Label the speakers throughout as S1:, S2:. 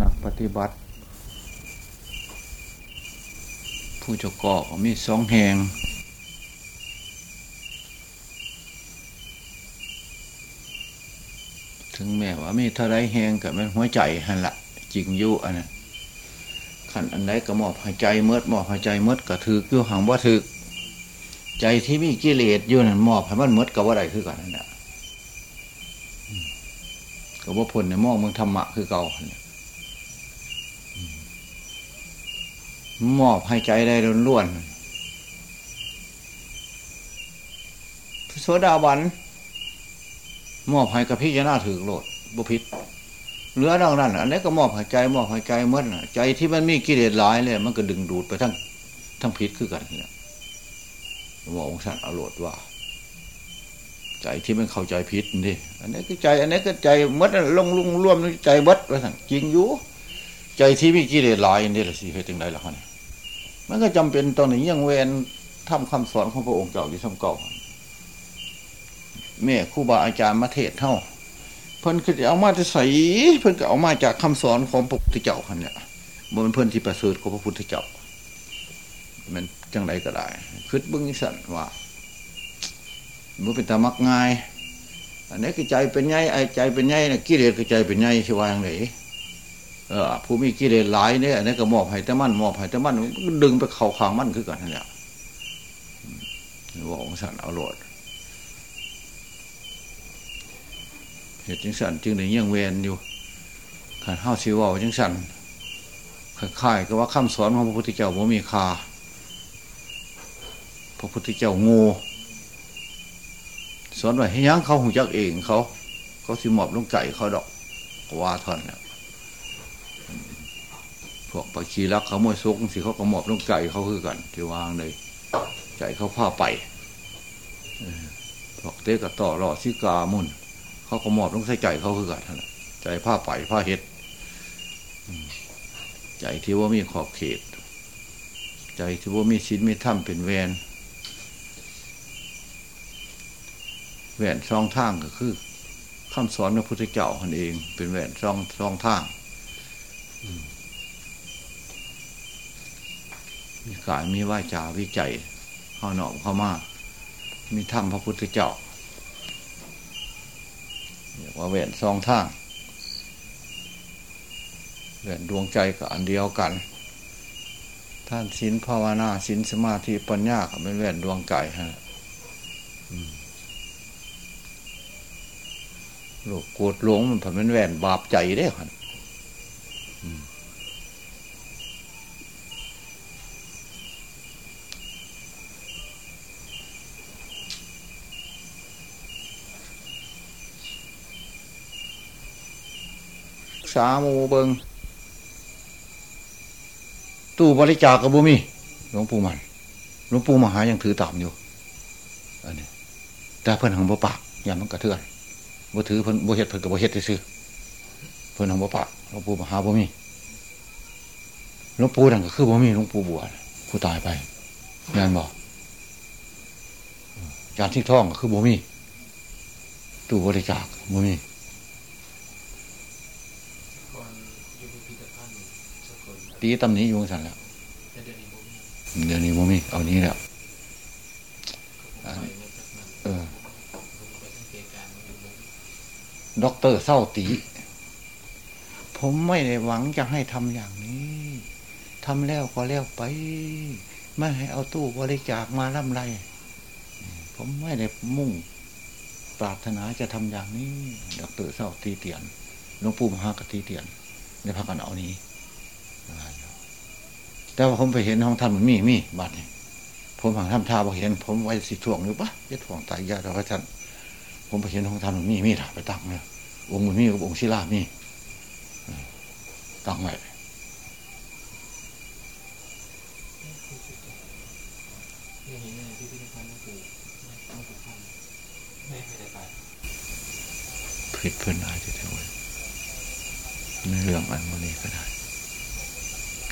S1: นักปฏิบัติ ผู้เจ้าก่อมีสองแหงถึงแม้ว่ามีเท่าไรแหงกับมันหัวใจหันละจริงอยู่อันนั้นขันอันไหนก็มอบหายใจเมดมอบหายใจเมดก็ถืออยู่ห่างว่าถือใจที่มีกิเลสอยู่นั่นมอบให้มันเมดกับว่าใดคือกันนั่นแหละก็ว่าผลในมองมึงธรรมะคือเก่า มอบให้ใจได้ล้วนพระโสดาบัน มอบให้กับพี่จะน่าถือโลดบุพิษเหลือดังนั้นอันนี้ก็มอบหายใจ มอบหายใจเมื่อใจที่มันมีกิเลสหลายเลยมันก็ดึงดูดไปทั้งทั้งพิษคือกันเนี่ยว่าองค์สันอรรถว่า ใจที่มันเข้าใจพิษนี่อันนี้ก็ใจ อันนี้ก็ใจมัดลงลุงร่วมใจมัดว่าสั่งจริงอยู่ ใจที่มีกิเลสหลายนี่แหละสิเหตุใดล่ะเนี่ย มันก็จำเป็นตอนนี้ยังเวนทำคำสอนของพระองค์เจ้าที่สมเก่าแม่ครูบาอาจารย์มาเทศเท่าเพิ่นคือเอามาจะใส่เพิ่นก็เอามาจากคำสอนของพระพุทธเจ้าคันเนี่ยมันเพิ่นที่ประเสริฐของพระพุทธเจ้ามันจังไรก็ได้คืดบึ้งสันว่ามันเป็นตามักง่าย อันนี้ก็ใจเป็นไงไอ้ใจเป็นไงนะกิเลสก็ใจเป็นไงชิวาอย่างไร เออผู้มีกิเลสหลายเนี่ยอันนี้ก็มอบให้แต่มันมอบให้แต่มันดึงไปเข่าขางมันคือกันนั่นแหละว่าองสันเอาโหลดเหตุจังสันจึงในยังเวียนอยู่ขันห้าสิวาจังสันค่ายก็ว่าคำสอนของพระพุทธเจ้าบ่มีคาพระพุทธเจ้างูสอนไว้ให้ยังเขาหูจักเองเขา เขาสิมอบลงไก่เขาดอกว่าท่อนเนี่ย พวกปชีรักเขาโมยซุกสิเขาก็มอบลงไก่เขาคือกันที่วางเลยใจเขาผ้าไปพวกเตะกับต่อรอซิกามุนเขาก็มอบลงใส่ใจเขาคือกันใจผ้าไปผ้าเห็ดใจที่ว่ามีขอบเขต ใจที่ว่ามีชิ้นมีถ้ำเป็นแวนแหวนช่องทางก็คือคำสอนพระพุทธเจ้าคนเอง เป็นแหวนช่องช่องทาง มีกายมีว่าจาวิจัยเข้าหนอมเข้ามามีธรรมพระพุทธเจ้าเรียกว่าแหวนซองทางแหวนดวงใจกับอันเดียวกัน ท่านสินภาวนาสินสมาธิปัญญาเป็นแหวนดวงใจฮะโลกโกรธหลงมันเป็นแหวนบาปใจได้ครัาโมเบิงตู้บริจาคกับบุมีหลวงปู่มันหลวงปู่มหายังถือตามอยู่อันนี้แต่เพื่อนของบ่ปากอย่ามันกระเทือนบ่ถือเพิ่นบ่เฮ็ดเพิ่นกับบ่เฮ็ดซื้อเพิ่นของบ่ปากหลวงปู่มหาบ่มีหลวงปู่นั่นก็คือบ่มีหลวงปู่บัวผู้ตายไปงานบอกการที่ท่องก็คือบ่มีตู้บริจาคบ่มี ตีตำนี้อยู่สันแล้วเดี๋ยวนี้โมมีเอานี้แล้วเออด็อกเตอร์เศร้าตี ผมไม่ได้หวังจะให้ทำอย่างนี้ทำแล้วก็แล้วไป ไม่ให้เอาตู้บริจาคมาล่ำไร ผมไม่ได้มุ่ง ปรารถนาจะทำอย่างนี้ด็อกเตอร์เศร้าตีเตียนหลวงปู่มหากตีเตียน ในพักกันเอานี้แต่ว่าผมไปเห็นห้องท่านมันมีมีบาดนี่ผมหังทำท่าบอกเห็น ผมไว้สิถ่วงอยู่ปะยัดถ่วงตายยาแต่ว่าท่านผมไปเห็นห้องท่านมันมีมีถาไปตั้งเนี่ยองค์มันมีกับองค์ศิลามีตั้งไว้ผิดเพื่อนได้จะเท่าไหร่ ในเรื่องอันมันนี้ก็ได้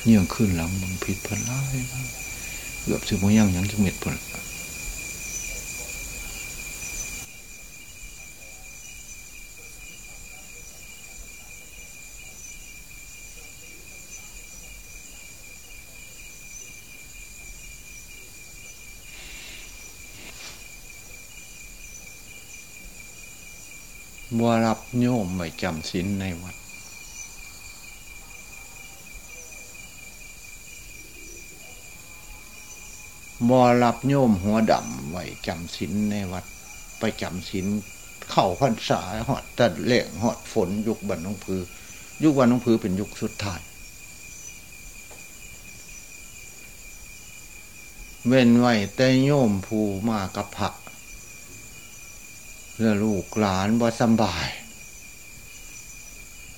S1: เยื่องขึ้นหลังมันผิดพลาดเกือบสิบโมยังยังจะเม็ดผลว่ารับโยมไม่จำศีลในวัด บัวรับโยมหัวดำไว้จำศีลในวัดไปจำศีลเข้าพรรษาหอดตัดเหล่งหอดฝน ยุคบันน้องพือ ยุควันน้องพือเป็นยุคสุดท้าย เว้นไว้แต่โยมภูมากับผักเรือลูกหลานบ่สบาย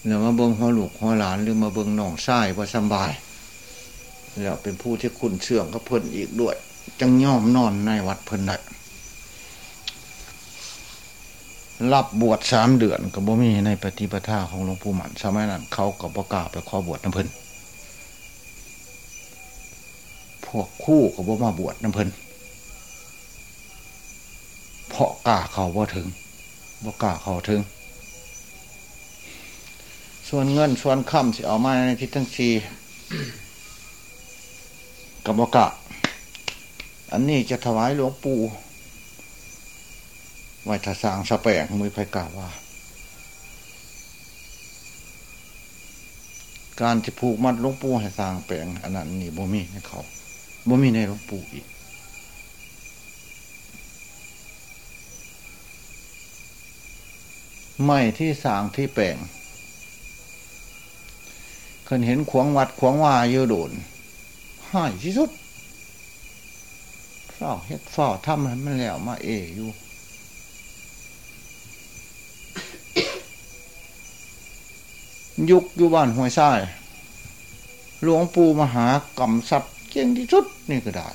S1: เรือมาเบิงหัวลูกหัวหลานหรือมาเบิงน้องชายบ่สบายแล้วเป็นผู้ที่คุณเชื่องกับเพิ่นอีกด้วย จังย่อมนอนในวัดเพิ่นได้รับบวชสามเดือนกับบ่มีในปฏิปทาของหลวงปู่หมันสมัยนั้นเขากับประกาศไปขอบวชน้ำเพิ่นพวกคู่กับบ่มาบวชน้ำเพิ่นเพราะกล้าเขาบ่ถึงบ่กล้าเขาถึง ส่วนเงินส่วนคำสิเอามาในทิศทั้งชีกับบ่กล้า อันนี้จะถวายหลวงปู่ไว้ถ้าสร้างสแปงมือไฟกล่าวว่า การที่ผูกมัดหลวงปู่ให้สร้างแปลงอันนั้นนี่บ่มีในเขาบ่มีในหลวงปู่อีกไม่ที่สร้างที่แปลงเคยเห็นขวงวัดขวงว่าเยอะโดนห้ายที่สุด ฝ้าเฮ็ดเฝ้าทำให้มันแล้วมาเออยู่ยุคอยู่บ้านห้วยทราย หลวงปู่มหากำซับเก่งที่สุดนี่ก็ได้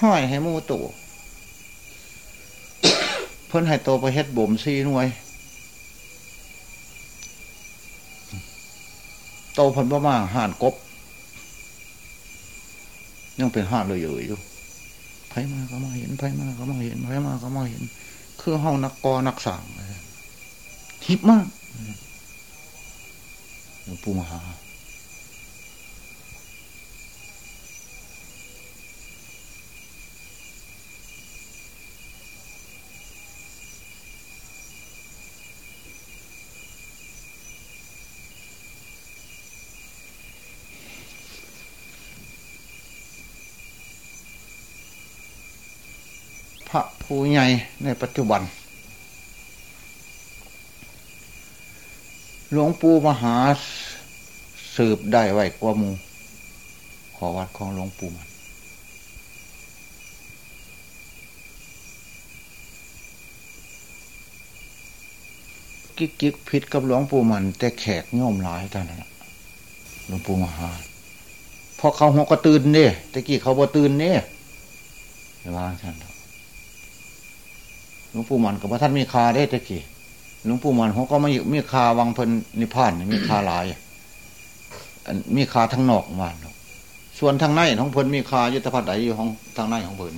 S1: ห้อยให้มูตัวเพิ่นให้โตไปเฮ็ดบ่มซีหน่วย โตเพิ่นประมาห่านกบ ยังเป็นห่านเลยอยู่ ไผมาก็มาเห็นไผมาก็มาเห็นไผมาก็มาเห็น คือห้องนักกอนักสั่งทิพมากหลวงปู่มหา ผู้ใหญ่ในปัจจุบัน หลวงปู่มหาสืบได้ไว้กว่ามูขอวัดของหลวงปู่มันกิ๊กกิ๊กผิดกับหลวงปู่มัน แต่แขกโยมหลายท่านั้นหลวงปู่มหาพอเขาหัวก็ตื่นเนี่ยตะกี้เขาบ่ตื่นเนี่ยว่าท่านห ลวงปู่มันกับพระท่านมีคาได้ตะกี้หลวงปู่มันเขาก็ไม่มีคาวังเพิ่นนิพพานมีคาหลายมีคาทั้งนอกมาส่วนทางในของเพิ่นมีคายุทธภัณฑ์ใดอยู่ของทางในของเพิ่น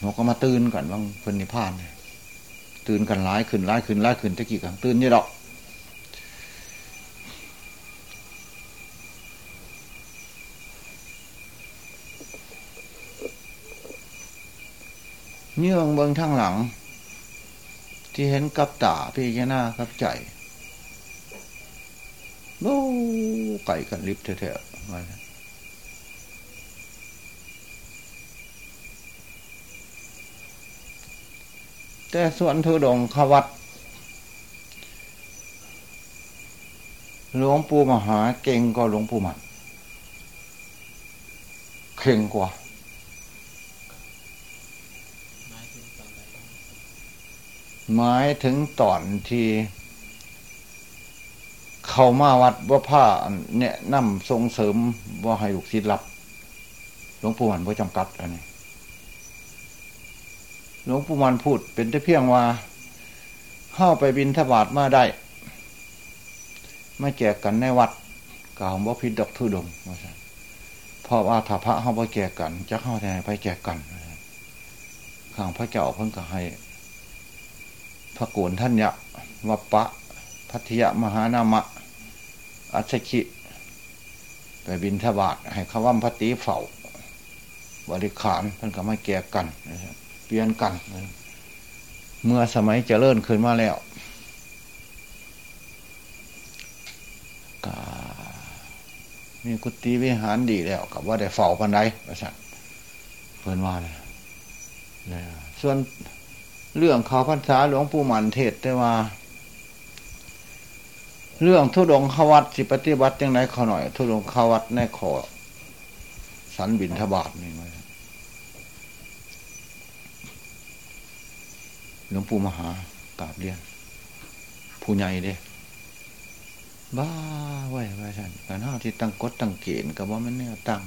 S1: เขาก็มาตื่นกันวังเพิ่นนิพพานตื่นกันหลายขึ้นหลายขึ้นหลายขึ้นตะกี้กันตื่นนี่ดอกเนื่องเบิงทางหลัง ที่เห็นกับตาพี่แค่หน้ากับใจโอ้ไก่กันลิบแท้ๆมาแต่ส่วนทุดงขวัดหลวงปู่มหาเก่งก็หลวงปู่มันเข่งกว่า หมายถึงตอนที่ เข้ามาวัดว่าผ้าเนี่ยนำส่งเสริมว่าให้ลูกศิษย์รับหลวงปู่มันไ่จำกัดอันนี้หลวงปู่มันพูดเป็นแต่เพียงว่าเข้าไปบินทบาทมาได้ไม่แจกกันในวัดกล่าวว่าพิดดอกทุดงเพราะว่าถ้าพระเข้าไปแจกกัน จะเข้าแทนไปแจกกันข้างพระเจ้าเพิ่งก็ให้ พระโกนท่านยะวัปปะ พัทยมหานามะ อัศคิ ไปบินทบาทให้ขว่ำพติเฝ้าบริขารเพิ่นก็ไม่แก่กันเปลี่ยนกัน เมื่อสมัยเจริญขึ้นมาแล้วก็มีกุฏิวิหารดีแล้วกับว่าได้เฝ้าพันไดประสันเพิ่นว่าเลยส่วน เรื่องข่าวพรรษาหลวงปู่หมันเทศได้ว่า เรื่องทุดงขวัตสิปฏิบัติยังไงเขาหน่อย ทุดงขวัตในขอ สันบินทบาทนี่ไหมหลวงปู่มหากราบเรียน ผู้ใหญ่เด้บ้าไว้ไว้ท่านการห้าที่ตั้งกฎตั้งเกณฑ์ก็ว่ามันเนี่ยตั้ง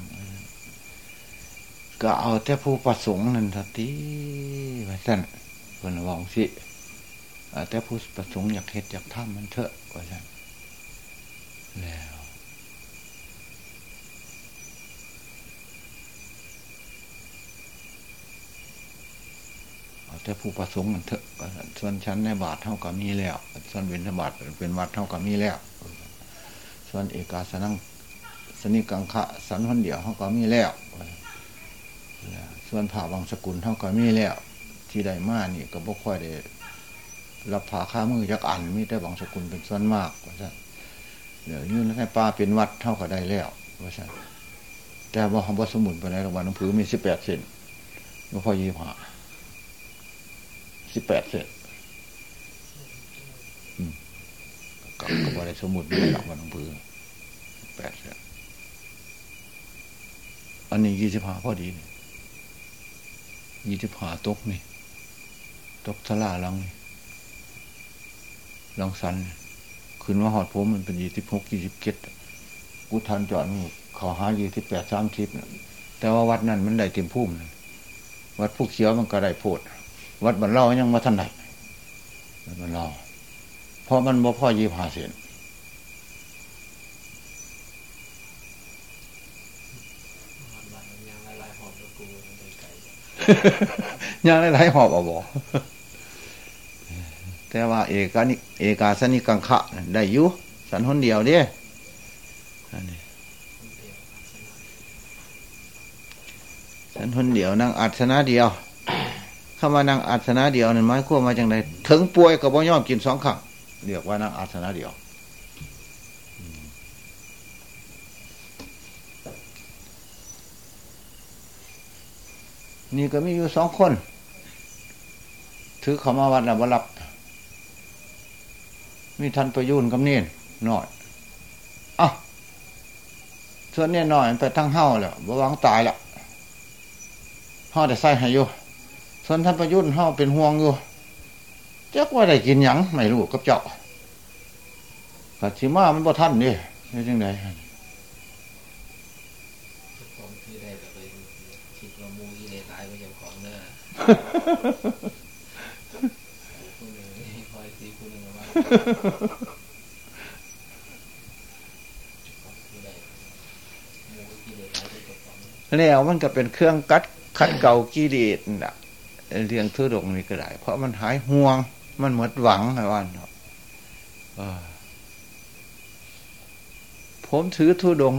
S1: ก็เอาแต่ผู้ประสงค์นั่นทัทีไว้ท่าน เพื่นวองสิแต่ผู้ประสงค์อยากเฮ็ดอยากทำมันเถอะว้ท่านแล้ว แต่ผู้ประสงค์มันเถอะส่วนชั้นในบาทเท่ากับมีแล้ว ส่วนเวนบาทเป็นวัดเท่ากับมีแล้ว ส่วนเอกาสนังสนิกังคะสันคนเดียวเท่ากับมีแล้ว ส่วนผ่าวังสกุลเท่ากับมีแล้ว ที่ได้มานี่ก็บ่ค่อยได้รับผาข้ามือจักอันมีแต่วังสกุลเป็นส่วนมากว่าซะเดี๋ยวยื่นให้ปลาเป็นวัดเท่ากับได้แล้วว่าซะแต่ว่าคำว่าสมุนไปในระหว่างน้ำผือมีสิบแปดเซนก็พอยี่ห้าสิบแปดเศษกับกับอะไรสมุดด้วยหลักวันหลวงพือแปดเศษอันนี้ยี่สิบห้าพอดีนี่ยี่สิบห้าตกนี่ ตกทลาลังหลังสันคืนว่าหอดผมมันเป็นยี่สิบหกยี่สิบเจ็ดกูทันจอดนี่ขอหายี่สิบแปดสามสิบแต่ว่าวัดนั้นมันได้เต็มพุ่มวัดผู้เขียวมันก็ได้โพด วัดบรรเล่ายังมาท่านไหนวัดบรรเล่าเพราะมันบ่พ่อยีผาเศษ ยนยังหลายหอบเอาบอกแต่ว่าเอกานิเอกาสนิกังคะได้ยุสันหนเดียวเด้สันหนเดียวนั่งอัศนะเดียวคำว่านางอาสนะเดียวนั่นหมายความาจังไดถึงป่วยก็บ่ยอมกินสองครั้งเรียกว่านางอาสนะเดียว นี่ก็มีอยู่สองคน ถือเขามาวัดแล้วบรับ มีท่านประยุนกับเนียนหน่อยอะส่วนเนี่ยหน่อยไปทั้งเฮ้าแล้วบวังตายล้วเฮ้าแต่ใส่ให้อยู่ส่วนท่านประยุทธ์เขาเป็นห่วงอยู่จ้าว่าได้กินหยังไม่รู้กับเจ้าปัจฉิมามันบ่ท่านนี่นี่จังไดของที่ได้ก็ไปคิดว่ามูอีเลตายก็ยังของเนื้อผู้หนึ่งคอยสีผู้หนึ่งมา แล้วมันก็เป็นเครื่องกัดคัดเก่ากิเลสน่ะเรื่องทุดงนี่ก็ได้ เพราะมันหายห่วง มันหมดหวังไอ้วันผมถือทุดง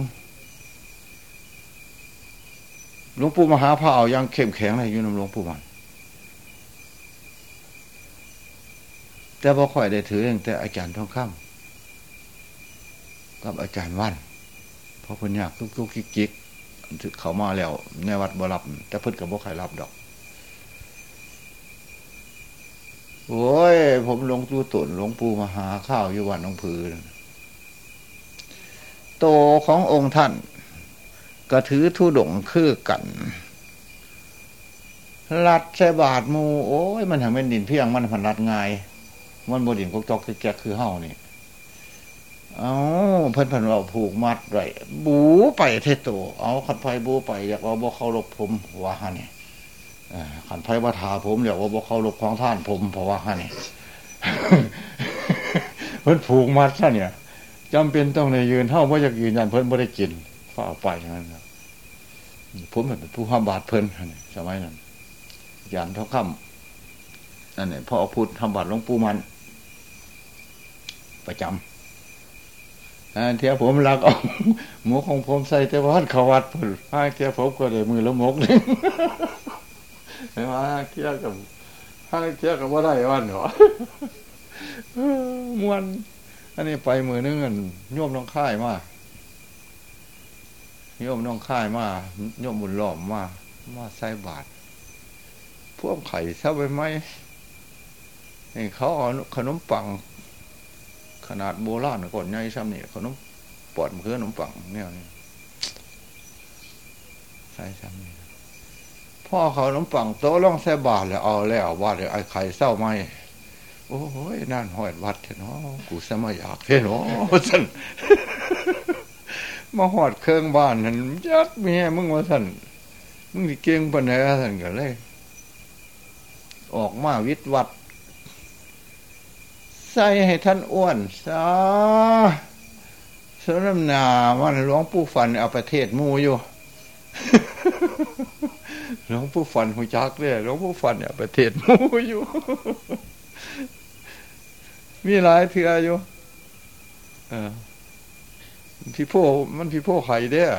S1: หลวงปู่มหาพาเอายังเข้มแข็งเลยอยู่ในหลวงปู่มัน แต่พอค่อยได้ถืออย่างแต่อาจารย์ทองคำกับอาจารย์วันเพราะเพิ่นอยากทุกทุกกิ๊กเขามาแล้ว ในวัดบ่รับ แต่เพิ่นกับบ่ใครรับดอก โอ้ย ผมหลวงปู่ตุนหลวงปู่มหาข้าวอยู่วันหลวงพือโตขององค์ท่านก็ถือทุดงคือกันรัดใส่บาทมูโอ้ยมันทางเป็นดินเพียงมันพันรัดง่าย มันบดินกจอกแกคือเฮ้านี่เอาเพิ่นเพันเราผูกมัดไรบูไปเทโตเอาขัดไฟบูไปอยากเอาบ่เขาลบผมว่าฮะนี่ขันไพ่ว่าทาผมเดี๋ยวว่าบอกเขาลบของท่านผมเพราะว่าฮะนี่เพิ่นผูกมัดซะเนี่ยจำเป็นต้องในยืนเท่าว่าจะยืนยันเพิ่นไม่ได้กินฝ้าไปอย่างนั้นผมเป็นผู้ห้ามบาดเพิ่นสมัยนั้นยันเท่าค่ำนั่นเนี่ยพ่อพูดทำบาดหลวงปู่มัน ประจำเทียผมรักเอาหมูของผมใส่แต่ว่าเขาวัดเพิ่นห้เทียผมก็เลยมือละมกเลยไม่ว่าเกี่ยกับห้างเทียกับว่าได้วันเหรอมวน อันนี้ไปมือนึงเงินโยมน้องค่ายมาโยมน้องค่ายมาโยมบุญหล่อมมามาใส่บาทพวกไข่เท่าไปไหมนี่เขาเอาขนมปัง นาดโบราณก่อนใหญ่ซ้ำนี่ขนมปอดมือขนมปังเนี่ยนี่ใส่ซ้ำนี่พ่อเขาขนมปังโต๊ะล่องใส่บาทเลยเอาแล้วบาทเลยไอ้ไข่เศร้าไหมโอ้ยนั่นหอยวัดเนาะกูสมัยอยากเนาะสันมาหอดเครื่องบ้านนั่นยัดเมียมึงว่าสันมึงเก่งปนไหนสันกันเลย ออกมาวิทวัด ใส่ให้ท่านอ้วนซาสนมนาวันหลวงปู่ฟันเอาประเทศมูอยู่หลวงปู่ฟันหูจักเลยหลวงปู่ฟันเนี่ยประเทศมูอยู่ มีหลายเถื่ออยู่เออพี่พ่อมันพี่พ่อไข่เด้อ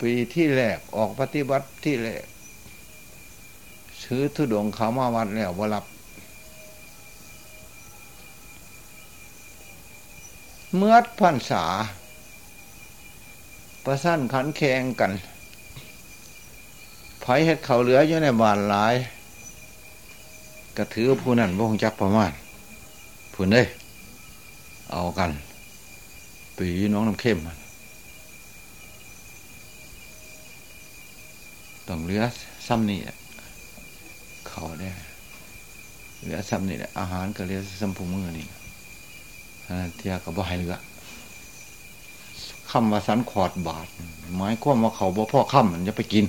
S1: ปีที่แรกออกปฏิบัติที่แรกซื้อทุดงเขามาวัดแล้วว่ารับ เมื่อพันษา ประสั้นขันแข่งกันไผเห็ดเขาเหลืออยู่ในบ้านหลายกระถือผู้นั้นบ่งจักประมาณผู้นี้เอากัน ปีน้องน้ำเข้มต้องเหลือซ้ำนี่เขาได้เหลือซ้ำนี่อาหารก็เหลือซ้ำผู้มือนี่ เทียกับบ่ให้เหลือคำว่าสันขอดบาทหมายความว่าเขาบ่พ่อค่ำมันจะไปกิน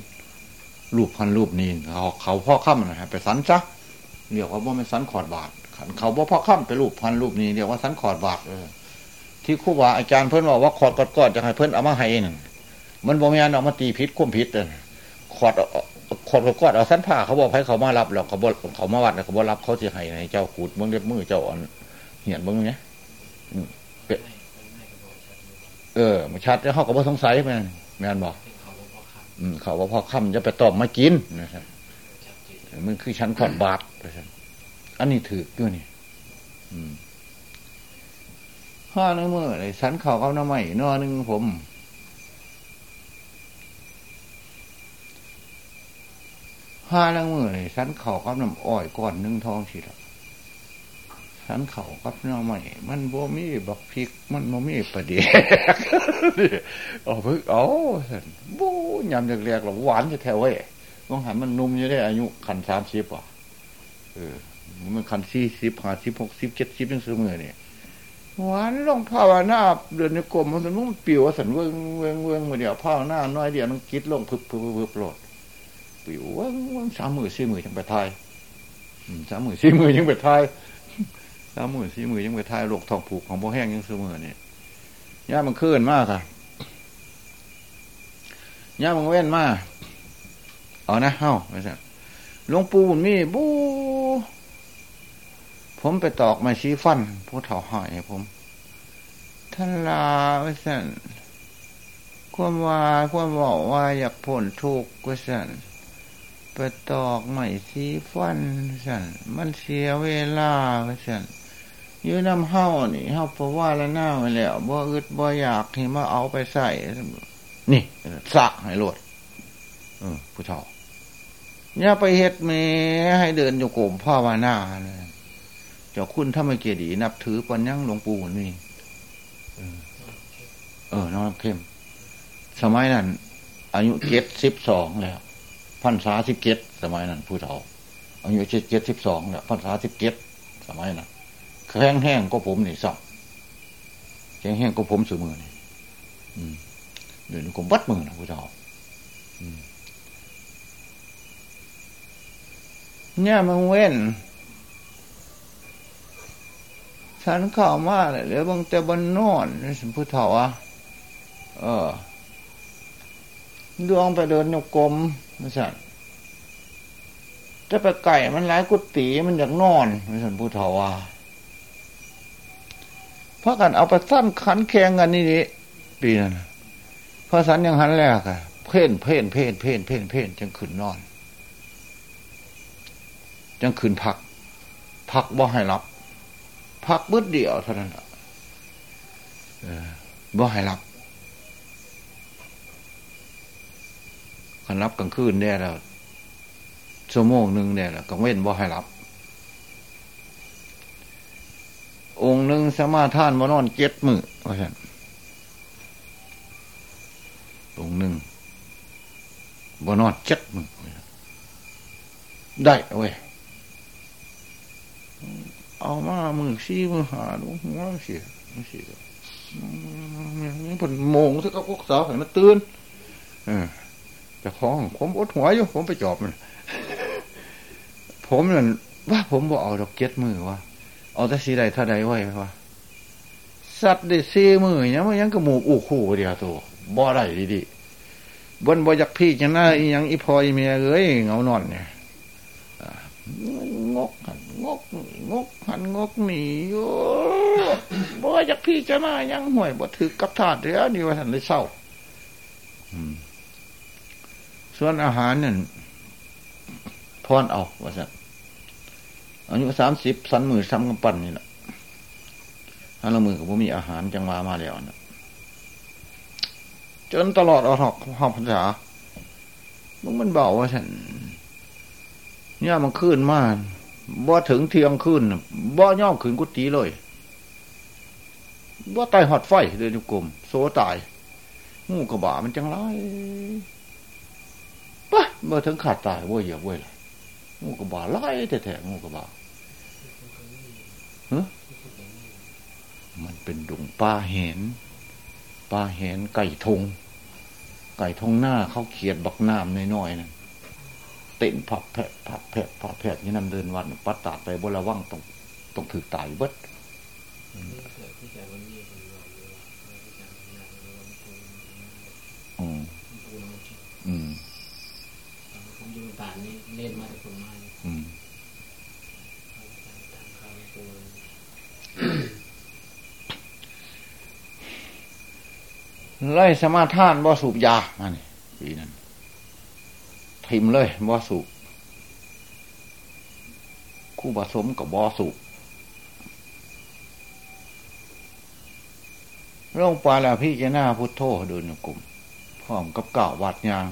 S1: รูปพันรูปนี้เขาเขาพ่อค่ำนะไปสันซะเรียกว่าบ่เป็นสันขอดบาทเขาบ่พ่อค่ำไปรูปพันรูปนี้เรียกว่าสันขอดบาทเออที่ครูบาอาจารย์เพิ่นบอกว่าขอดกอดๆจะให้เพิ่นเอามาให้หนึ่งมันบ่มีอันเอามาตีพิษคุ้มพิษเลยขอดขอดกอดเอาสันผ้าเขาบอกให้เขามารับแล้วเขาบอกเขามาวัดเขาบอกรับเขาจะให้ในเจ้าขูดมึงเล็บมือเจ้าอ่อนเหียนมึงเนี้ย เออมาชัดแล้วเขาก็บ่สงสัยแม่นแม่นบอกอืมเขาว่าพอค่ำจะไปตอบมากินนะครัมันคือชั้นขอดบาทอันนี้ถือด้วยนี่ห้าในเมื่อไรสันเขาเขาหน้าใหม่นอหนึ่งผม ห้าในเมื่อไรสันเขาเขาน้ำอ้อยก่อนนึ่งทองสิละ สันเขากับน้าใหม่มันบ่มีบักพริก มันบ่มีประเดี๋ยวเอาเพิ่งเอาบู๊ยำเรียกๆหรอหวานจะแถวไว้ต้องหันมันนุ่มจะได้อายุขันสามสิบอะเออ มันขันสี่สิบห้าสิบหกสิบเจ็ดสิบยังซื้อมือเนี่ยหวานลองภาวนาเดินในกลมมันมันปิวสันเวงเวงเวงมาเดียวภาวนาน้อยเดียวมันคิดลงพึบพึบพึบโหลดปิวว่าสามมือสี่มือยังไปทายสามมือสี่มือยังไปทาย สามมือสี่มือยังไปทายโรคท้องผูกของโบแห้งยังซื้อมือเนี่ยย่ามันเคลื่อนมากค่ะย่ามันเว้นมากเอานะเฮ้าไม่ใช่หลวงปู่มีบูผมไปตอกมาชี้ฟันผู้เถ่าหายผมท่านลาวิสันความว่าความบอกว่าอยากผลทุกข์วิสันไปตอกใหม่สีฟันสันมันเสียเวลาสัน ยืนน้ำเฮ้านี่เฮ้าเพราะว่าล้วหน้าไปแล้วบ่อึดบ่อยากที่มาเอาไปใส่นี่สักให้รวดเออผู้เฒ่าอย่าไปเฮ็ดเมให้เดินอยู่กมพ่อวานาเลยเจ้าคุณถ้าไม่เกียดี นับถือปัญญังหลวงปู่นี่เออน้องเข้ม สมัยนั้น อายุเจ็ดสิบสองแล้วพันษาสิบเจ็ดสมัยนั้นผู้เฒ่าอายุเจ็ดเจ็ดสิบสองแล้วพันษาสิบเจ็ดสมัยนั้น แข็งแห้งก็ผมนี่สับแข็งแห้งก็ผมสือมือนี่เดี๋ยวนี้ผมวัดมือนะผู้เฒ่าเนี่ยมันเว้นฉันเข้ามาเลยหรือบางแต่บนนอนนี่สิผู้เฒ่าอะเออดวงไปเดินโยกลมไม่ใช่จะไปไก่มันหลายกุฏิมันอยากนอนไม่ใช่ผู้เฒ่าอะเพราะกันเอาไปสั้นขันแข่งกันนี่นี่ปีนั้นพอสันยังหันแรกอะเพ่นเพ่นเพ่นเพ่นเพ่นเพ่นจึงขึ้นนอน จังคืนพัก พักบ่ให้รับ พักเบิดเดียวเท่านั้นบ่ให้รับคันรับกลางคืนได้แล้วชั่วโมงหนึ่งเนี่ยแหละกังเว้นบ่ให้รับ องค์หนึ่งสมาทานมานอนเจ็ดมือว่าฉันองค์หนึ่งบนอนเจ็ดมือได้เว้ยเอามามือซี่มือหาดูหัวเสียเสียมันผลโมงที่เขาพวกสาวให้มันตื่นเออจะคล้องผมอดหัวอยู่ผมไปจอบมันผมนั่นว่าผมบอกเอาดอกเก็ตมือว่า เอาแต่สีใดท่าใดไว้ว่าสัตว์ได้ซีมือยังมันยังกระหมูอูคู่เดียวตัวบ่ได้ดีๆบนบ่อยากพี่จะหน้าอียังอีพอยเมียเอ้ยเงานอนเนี่ยงกหันงกงกหันงกหนีโอ้บ่อยากพี่จะหน้ายังห่วยบ่ถือกับถาดเดียวนี่ว่าท่านเลยเศร้าส่วนอาหารนั่นพรเอาว่าสัต อายุสามสิบสันมือซ้ำกำปั้นนี่แหละถ้าละมือกับผมมีอาหารจังมามาแล้วนะจนตลอดเอาหอกหอกภาษามึงมันเบาว่าฉันเนี่ยมันขึ้นมาบ่ถึงเที่ยงขึ้นบ่ย่อมขึ้นกุฏิเลยบ่ตายหอดไฟเลยทุกลมโซตายงูกระบามันจังไรปะเมื่อถึงขาดตายว่เหยียบเว้ยงูกระบาไล่แท้ๆงูกระบา มันเป็นดงปลาเห็นปลาเห็นไก่ทง ไก่ทงหน้าเขาเขียดบักน้ำน้อยๆนั่นเต้นผับแผะผับแผะผับแผะนี่นำเดินวันปัดตาไปบนระว่างตรงตรงถือตายเบิดอืมอืมผมอยู่ต่างนี่เล่นมาแต่คนมาอืม ไล่สมาทานบ่สูบยามานี่ปีนั้น ทิมเลยบ่สูบคู่ผสมกับบ่สูบลงปลาแล้วพี่จะหน้าพุทโธเดินกลุ่มพร้อมกับเก่าวัดยาง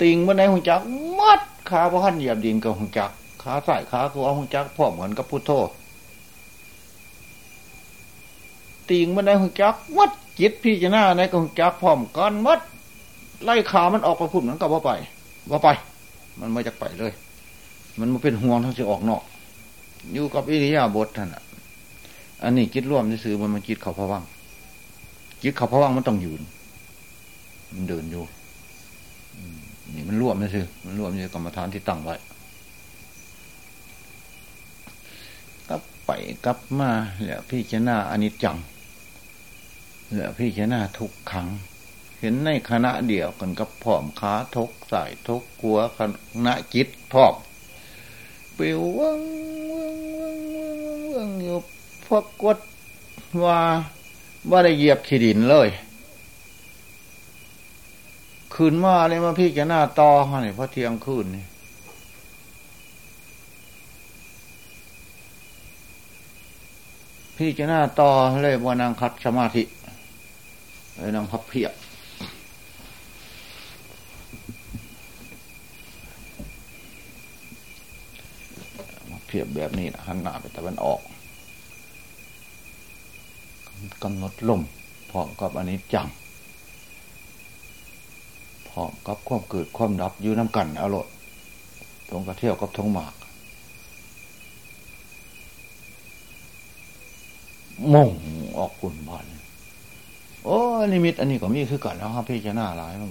S1: ติงเมื่อไหนหุ่นจักมัดขาพระหันเหยียบดินกับหุ่นจักขาใส่ขาคือเอาหุ่นจักพร้อมเหมือนกับพุทโธติงเมื่อไหนหุ่นจักมัด จิตพี่จะหน้าในกองจักพร้อมกันมัดไล่ขามันออกไปพุ่นนั้นก็ว่าไปว่าไป มันไม่จะไปเลย มันมาเป็นห่วงทั้งจะออกนอก อยู่กับอิริยาบถท่านอะอันนี้จิตร่วมที่ซื้อมันมันจิตเขาพวังจิตเขาพวังมันต้องยืน มันเดินอยู่นี่มันร่วมนี่ซื้อมันร่วมในกรรมฐานที่ตั้งไว้กลับไปกลับมาแล้วพี่เจนาอนิจจัง เหลือพี่ชนะทุกครั้ง เห็นในคณะเดียวกันกับพร้อมขาทกสายทกกลัวคณะจิตพร้อมปิววังวังวังวังอยู่พกกดว่าว่าได้เหยียบขีดินเลยคืนมาเลยมาพี่จะหน้าตอเนี่ยพอเที่ยงคืนนี่พี่จะหน้าตอเลยวานางคัดสมาธิ ไอ้นางพับเพียบ เพียบแบบนี้นะหันหน้าไปตะวันออกกำหนดลมพร้อมกับอันนี้จังพร้อมกับความเกิดความดับอยู่น้ำกันอารมณ์ตรงกระเที่ยวกับทงหมากมงออกคุณบ้าน โอ้นิมิต อันนี้ก็มีคือกันนะครับพี่จะหน้าหลายมัน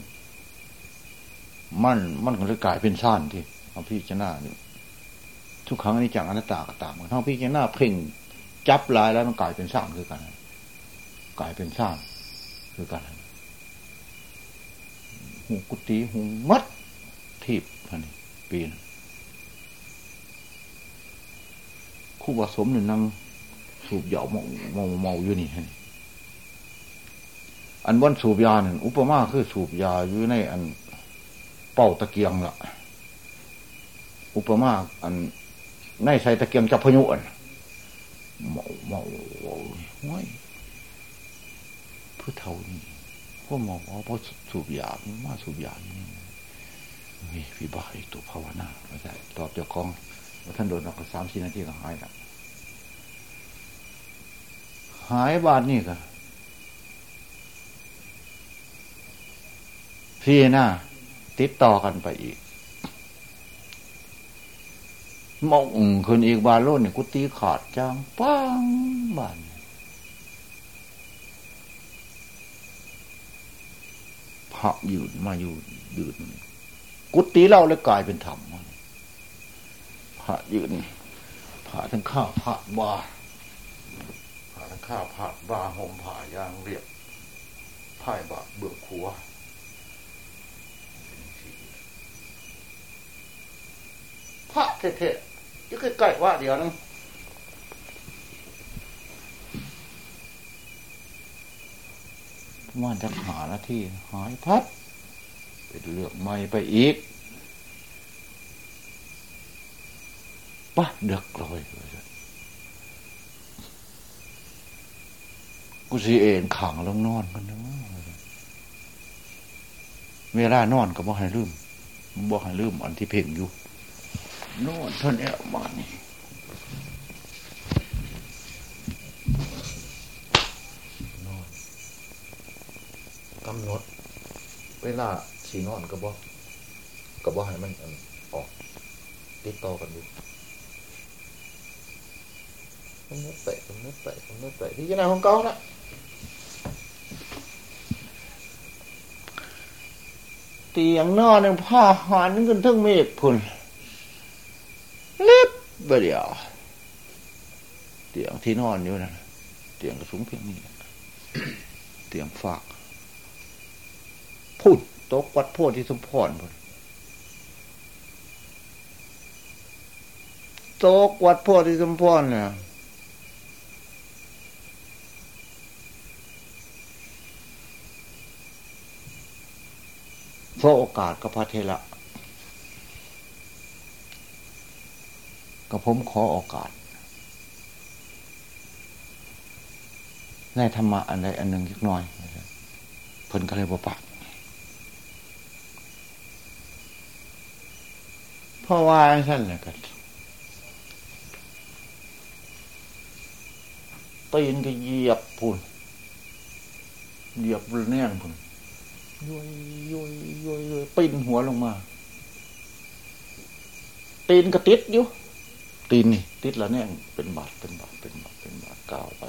S1: มันมันก็เลยกลายเป็นซ่านที่เอาพี่จะหน้านี่ทุกครั้งนี้จังอนัตตาก็ตามกันทั้งพี่จะหน้าเพ่งจับลายแล้วมันกลายเป็นซ่านคือกันกลายเป็นซ่านคือกันหูกุฏิหูมัดทีบพันปีนคู่ผสมหนึ่งนั่งสูบเหยาเมาเมาเมาอยู่นี่ฮะ อันวันสูบยาหนึ่งอุปมาคือสูบยาอยู่ในอันเป่าตะเกียงละอุปมาอันในใส่ตะเกียงจับพยุอันเมาเมาห้อยผู้เท่านี้พวกหมอพอสูบยามาสูบยานี่นี่พี่บ้าอีตัวภาวนาไม่ใช่ตอบเจ้าของว่าท่านโดนออกสามสี่นาทีก็หายละหายบาทนี่ก็ พี่หน้าติดต่อกันไปอีกมองคืนอีกบาโลนี่กุตีขาดจางปังบานพระยืนมาอยู่ยืนกุฏิเล่าแล้วกลายเป็นธรรมพระยืนพระทั้งข้าพระบาพระทั้งข้าพระบาห่มผ้ายางเรียบพ่ายบาเบื้องขัว พระเท่ๆยังใกล้ๆว่าเดียวนึงว่าจะหาหน้าที่หายพัดเป็นเลือกไม่ไปอีกปะเด็กเลยกูสีเอ็นขังลงนอนกันนะเวลานอนก็บ่ให้ลืมบ่ให้ลืมอันที่เพ่งอยู่ โนอนเท่านี้มานี่นอนกำหนด เวลาสีนอนก็บ่ก็บ่ให้มันออก ติดต่อกันอยู่กำหนดไปกำหนดไปกำหนดไปที่จะนของเก่าละเตียงนอนเนี่ยผ้าหันกันทั้งเมฆพุ่น ล็บเดียวเตียงที่นอนอยู่นะเตียงกระสุงเพียงนี้เตียงฝากพูดตกวัดโพธิสมพรพุ่นตกวัดโพธิสมพรเนี่ยเพราะโอกาสกับพระเทระ ก็ผมขอโอกาส ในธรรมะอันใดอันหนึ่งเล็กน้อยเพิ่นก็เลยบ่ปากเพราะว่าท่านเนี่ยก็ตีนก็เหยียบพุ่นเหยียบแน่นพุ่นย้อยย้อยย้อยย้อยปีนหัวลงมา ตีนก็ติดอยู่ ตีนนี่ติดแล้วเนี่ยเป็นบาดเป็นบาดเป็นบาดเป็นบาดกาวไป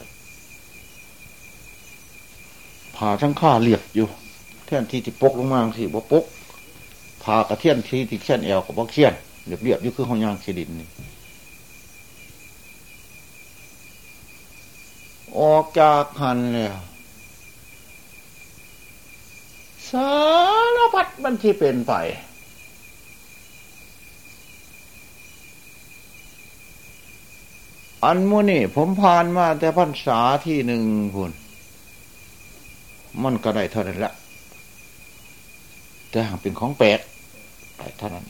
S1: ผ่าทั้งข้าเรียบอยู่ เทียนที่ที่ปกลงมาสิบ่ปกผ่ากระเทียนที่ที่เขียนแอวกับบ่เขียนเรียบเรียบอยู่คือห้องยางขีดินนี่ออกจากหันแล้วสารพัดมันที่เป็นไป อันมูนี่ผมผ่านมาแต่พรรษาที่หนึ่งคุณมันก็ได้เท่านั้นละแต่หากเป็นของแปลกได้เท่านั้น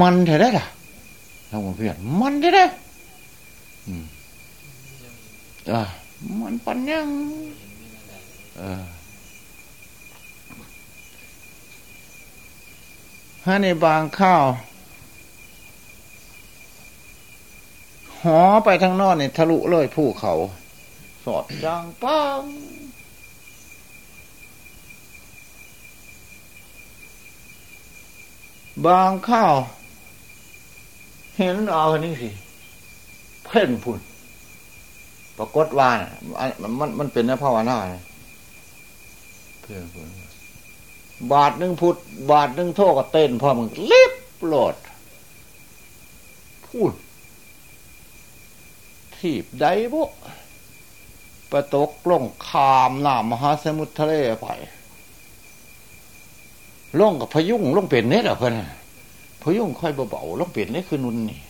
S1: มันเท่าได้ล่ะท่านเพื่อนมันเท่าได้อืมอ่ามันปัญญาเออ ฮะในบางข้าวหอไปทางนอกเนี่ยทะลุเลยภูเขา สอดจางปังบางข้าว เห็นเอาคนนี้สิเพ่นพุ่นปรากฏว่ามันมันมันเป็นนภาวนาเพื่อนคน บาทหนึ่งพุทธบาทหนึ่งโทก็เต้นพอมึงลิบโหลด พูดทีบได้บุประตกล่องคามน้ำมหาสมุทรทะเลไปล่องกับพยุงล่องเป็นเนี่ยเหรอเพื่อนพยุงค่อยเบาๆล่องเป็นนี่คือนุนนี่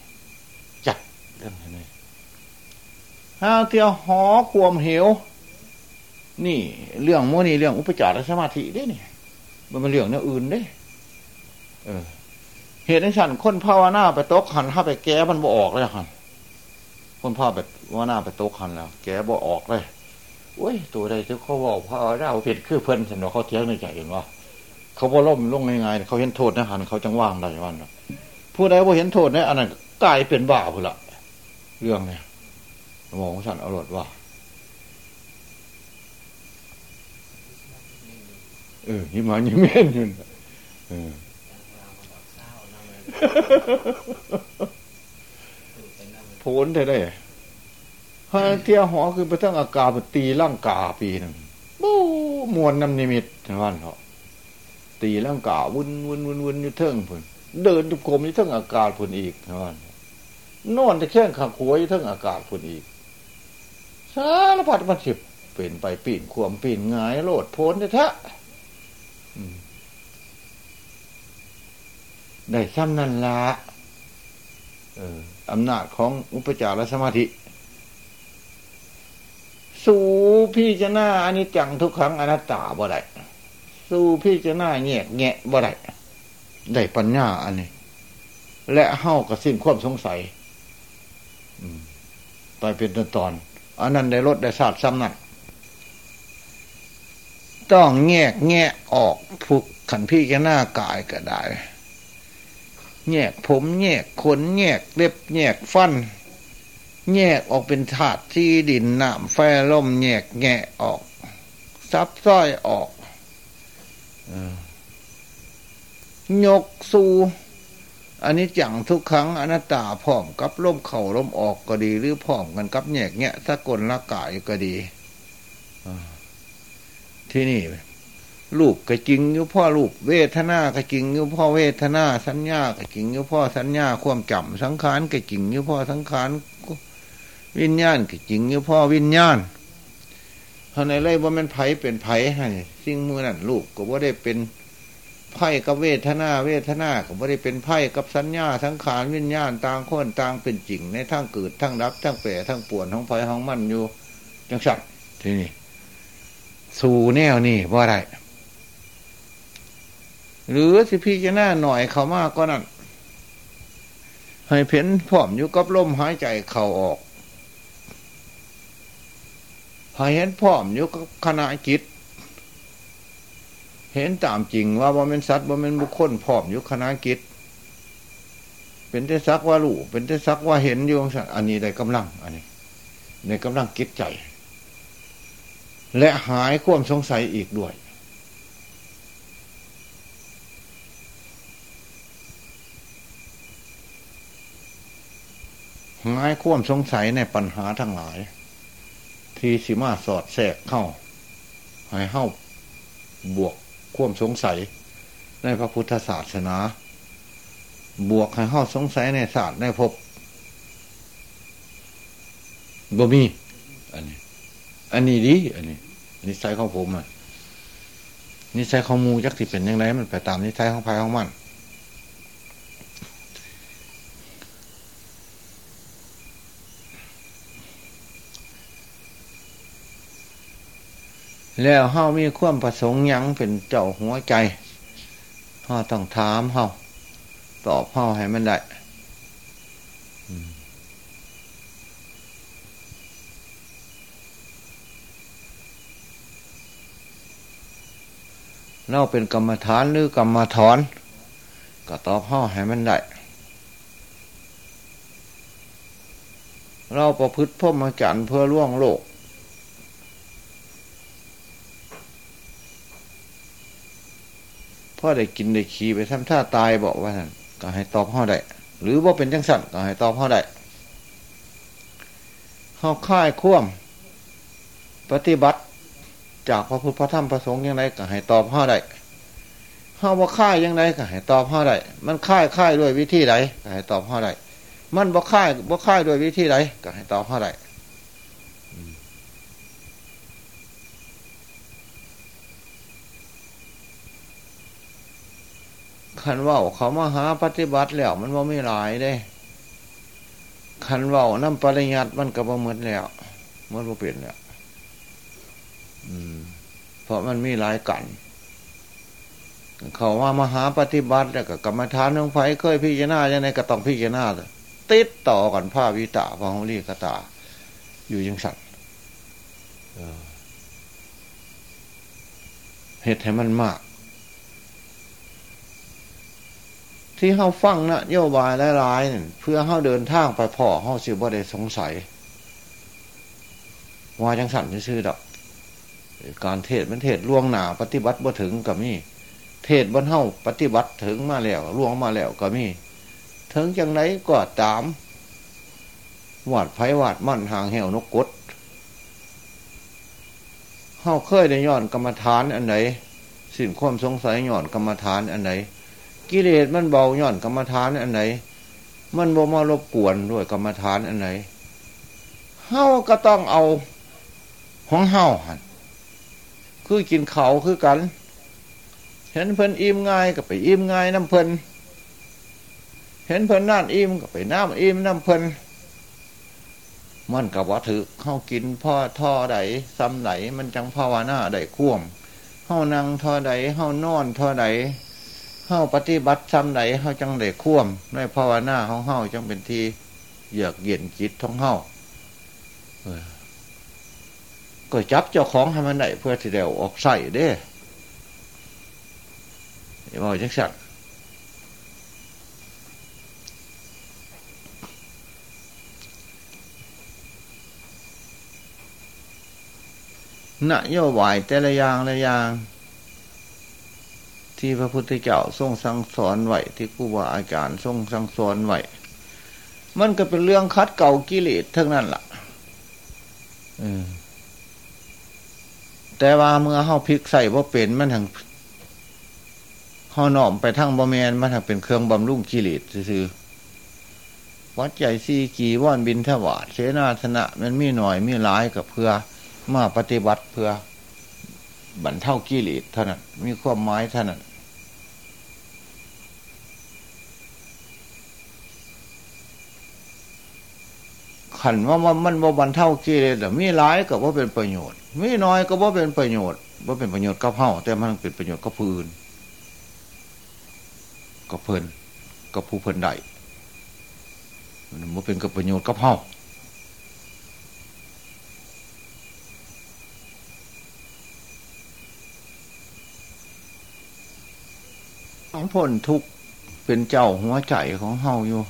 S1: จัดเรื่องนี้ห้าเที่ยวหอควมเหว นี่ เรื่องโมนี่เรื่องอุปจารสมาธิได้นี่ มันมาเรื่องเนื้ออื่นเด้ เออ เหตุในฉันคนภาวนาไปต๊ะขันถ้าไปแก้มันบ่ออกเลยคันคนภาวไปว่านาไปต๊ะขันแล้ว แก้บ่ออกเลยโอ้ย ตัวใดที่เขาบอกภาวนาผิดคือเพิ่นสนอเขาเทียงในใจเองว่าเขาบ่ล่มลงง่ายๆเขาเห็นโทษนะหันเขาจังว่างได้วันผู้ใดบ่เห็นโทษในอันนั้นกลายเป็นบ้าพุ่นละเรื่องเนี่ยมองสันอรรถว่า เออหิมายังเม่นอยู่เออผลได้ได้ฮะเที่ยวหอคือไปทั้งอากาศตีร่างกาปีหนึ่งบู้มวนน้ำนิมิตทั้งวันเหรอตีร่างกาวุ่นวุ่นวุ่นวุ่นอยู่เทิงพุ่นเดินจุกมอยู่เทิงอากาศพุ่นอีกทั้งวันนอนจะแข้งขังหัวอยู่เทิงอากาศพุ่นอีกสารพัดมันสิบเป็นไปปีนขวมปีนงายโลดพ้นแท้ ได้ซ้ำนั่นละอำนาจของอุปจารสมาธิ สู่พี่จะหน้าอันนี้จังทุกครั้งอนัตตาบ่ได้สู่พี่จะหน้าแงะแงะบ่ได้ได้ปัญญาอันนี้ และเฮ้ากับสิ้นความสงสัยไปเป็นตอนตอนอันนั้นได้ลดได้ศาสตร์ซ้ำนั่น ต้องแงกแงะออกผูกขันพี่จะหน้ากายก็ได้ แยกผมแยกขนแยกเล็บแยกฟัน แยกออกเป็นถาดที่ดินน้ำไฟล่มแยกแงะออกซับซ้อยออกยกสู่อันนี้จังทุกครั้งอนัตตาพร้อมกับล่มเข่าล่มออกก็ดี หรือพร้อมกันกับแยกแงะสะกลละกายก็ดี ที่นี่ลูกก็จริงอยู่พ่อลูกเวทนาก็จริงอยู่พ่อเวทนา สัญญาก็จริงอยู่พ่อสัญญาความจำสังขารก็จริงอยู่พ่อสังขารวิญญาณก็จริงอยู่พ่อวิญญาณเท่าไหนเลยว่ามันไผเป็นไผให้สิ่งมือนั่นลูกก็ว่าได้เป็นไพ่กับเวทนาเวทนาก็ว่ได้เป็นไพ่กับสัญญาสังขารวิญญาณต่างคนต่างเป็นจริงในทั้งเกิดทั้งรับทั้งแปรทั้งปวดทั้งไฟทั้งมันอยู่จังสัตว์ทีนี้ สู่แนวนี่ว่าไรหรือสิพี่จะหน้าหน่อยเขามากก็นั่นให้เพ้นผอมอยู่กับลมหายใจเข่าออกให้เห็นผอมอยู่กับขณะจิต เห็นตามจริงว่าว่เป็นสัตว์ว่เป็นบุคคลผอมอยู่ขณะจิต เป็นแต่ซักว่ารู้เป็นแต่ซักว่าเห็นอยู่อันนี้ได้กำลัง อันนี้ในกำลังกิจใจ และหายความสงสัยอีกด้วย หายควมสงสัยในปัญหาทั้งหลาย ที่สิมาสอดแทรกเข้าให้เข้าบวกควมสงสัยในพระพุทธศาสนา บวกให้เข้าสงสัยในศาสตร์ในภพบ่มีอันนี้ อันนี้ดีอันนี้ นิสัยของผมอะนิสัยของมูยักษ์ที่เป็นยังไงมันไปตามนิสัยของภายของมันแล้วเฮามีความประสงค์ยังเป็นเจ้าหัวใจเฮาต้องถามเฮาตอบเฮาให้มันได้ เราเป็นกรรมฐานหรือกรรมฐอน ก็ตอบเฮาให้มันได้เราประพฤติพ่อมาจันเพื่อล่วงโลก พ่อได้กินได้ขี่ไปทำท่าตายบอกว่านั่นก็ให้ตอบพ่อได้ หรือว่าเป็นจังสันก็ให้ตอบพ่อได้เขาค่ายข่วมปฏิบัติ จากพระพุทธพระธรรมพระสงฆ์ยังไงก็ให้ตอบพ่อได้เขาว่าค่ายยังไงก็ให้ตอบพ่อได้มันค่ายค่ายด้วยวิธีใดก็ให้ตอบพ่อได้มันบ่ค่ายบ่ค่ายด้วยวิธีใดก็ให้ตอบพ่อได้คันว่าเขามาหาปฏิบัติแล้ว มันว่าไม่หลายได้คันว่าน้ำปริยัติมันก็บ่เหมือนแล้วมันบ่เปลี่ยนแล้ว เพราะมันมีหลายกัน เขาว่ามหาปฏิบัติแล้วก็กรรมฐานของไฟเคยพิจารณาอย่างไรก็ต้องพิจารณาติดต่อกันภาพวิตาพาหุลีกตา อยู่ยังสัตว์เหตุให้มันมาก ที่เขาฟังนะโยบายหลายๆเพื่อเขาเดินทางไปพ่อเขาสิบ่ได้สงสัยว่าจังสันชื่อดอก การเทศมันเทศล่วงหนาปฏิบัติบ่ถึงกับมีเทศบนเฮ้าปฏิบัติถึงมาแล้วล่วงมาแล้วก็มีถึงจังไรก็ตามวาดไผ่วาดมั่นห่างเหวนกกดเฮ้าเคยได้ย้อนกรรมฐานอันไหนสิ่งความสงสัยย้อนกรรมฐานอันไหนกิเลสมันเบาย้อนกรรมฐานอันไหนมันบ่มารบกวนด้วยกรรมฐานอันไหนเฮ้าก็ต้องเอาของเฮ้าหัน คือกินเขาคือกัน เห็นเพิ่นอิ่มง่ายก็ไปอิ่มง่ายน้ำเพิ่นเห็นเพิ่นน่านอิ่มก็ไปน้ำอิ่มน้ำเพิ่นมันกับว่าถือเข้ากินพ่อท่อใดซ้ำไหนมันจังภาวนาใดข่วมเข้านั่งท่อใดเข้านอนท่อใดเข้าปฏิบัติซ้ำไหนเข้าจังไดข่วมในภาวนาเของเข้าจังเป็นทีเหยือกเย็นจิตท้องเข้า ก็จับเจ้าของให้มันได้เพื่อที่เดียวออกใส่เด้บอกจังสัตว์นโยบายแต่ละอย่างละอย่าง ที่พระพุทธเจ้าทรงสั่งสอนไว้ที่ครูบาอาจารย์ทรงสั่งสอนไว้มันก็เป็นเรื่องคัดเก่ากิเลสทั้งนั้นละ่ะ แต่ว่าเมื่อเฮาพลิกใส่ว่าเป็นมันทางห่อหน่อมไปทั้งบะแมนมันทางเป็นเครื่องบำรุงกิเลสซื่อวัดใหญ่ซีกีว่อนบินทวาดเสนาธนะมันมีหน่อยมีหลายกับเพื่อมาปฏิบัติเพื่อบรรเทากิเลสเท่านั้นมีความหมายเท่านั้น ขันว่ามันมันบรรเท่ากิเลสแต่มีหลายกับว่าเป็นประโยชน์ มีน้อยก็ว่าเป็นประโยชน์ว่าเป็นประโยชน์กับเฮาแต่มันเป็นประโยชน์กับผู้อื่นกับเพิ่นกับผู้เพิ่นใดมันว่าเป็นกับประโยชน์กับเฮาของผลทุกเป็นเจ้าหัวใจของเฮาอยู่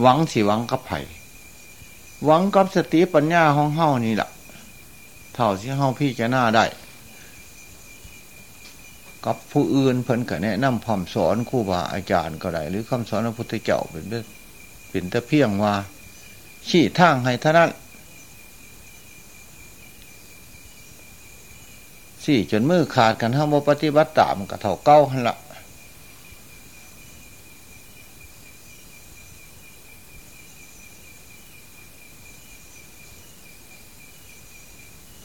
S1: หวังสิหวังกับไผ่หวังกับสติปัญญาของเฮานี่แหละเท่าที่เฮาพี่จะหน้าได้ กับผู้อื่นเพิ่นก็แนะนำคำสอนครูบาอาจารย์ก็ได้หรือคำสอนพระพุทธเจ้าเป็นเป็นแต่เพียงว่าชี้ทางให้ท่านั้นสี่จนมือขาดกันห้ามปฏิบัติตามกับเท่าเก้าหันละ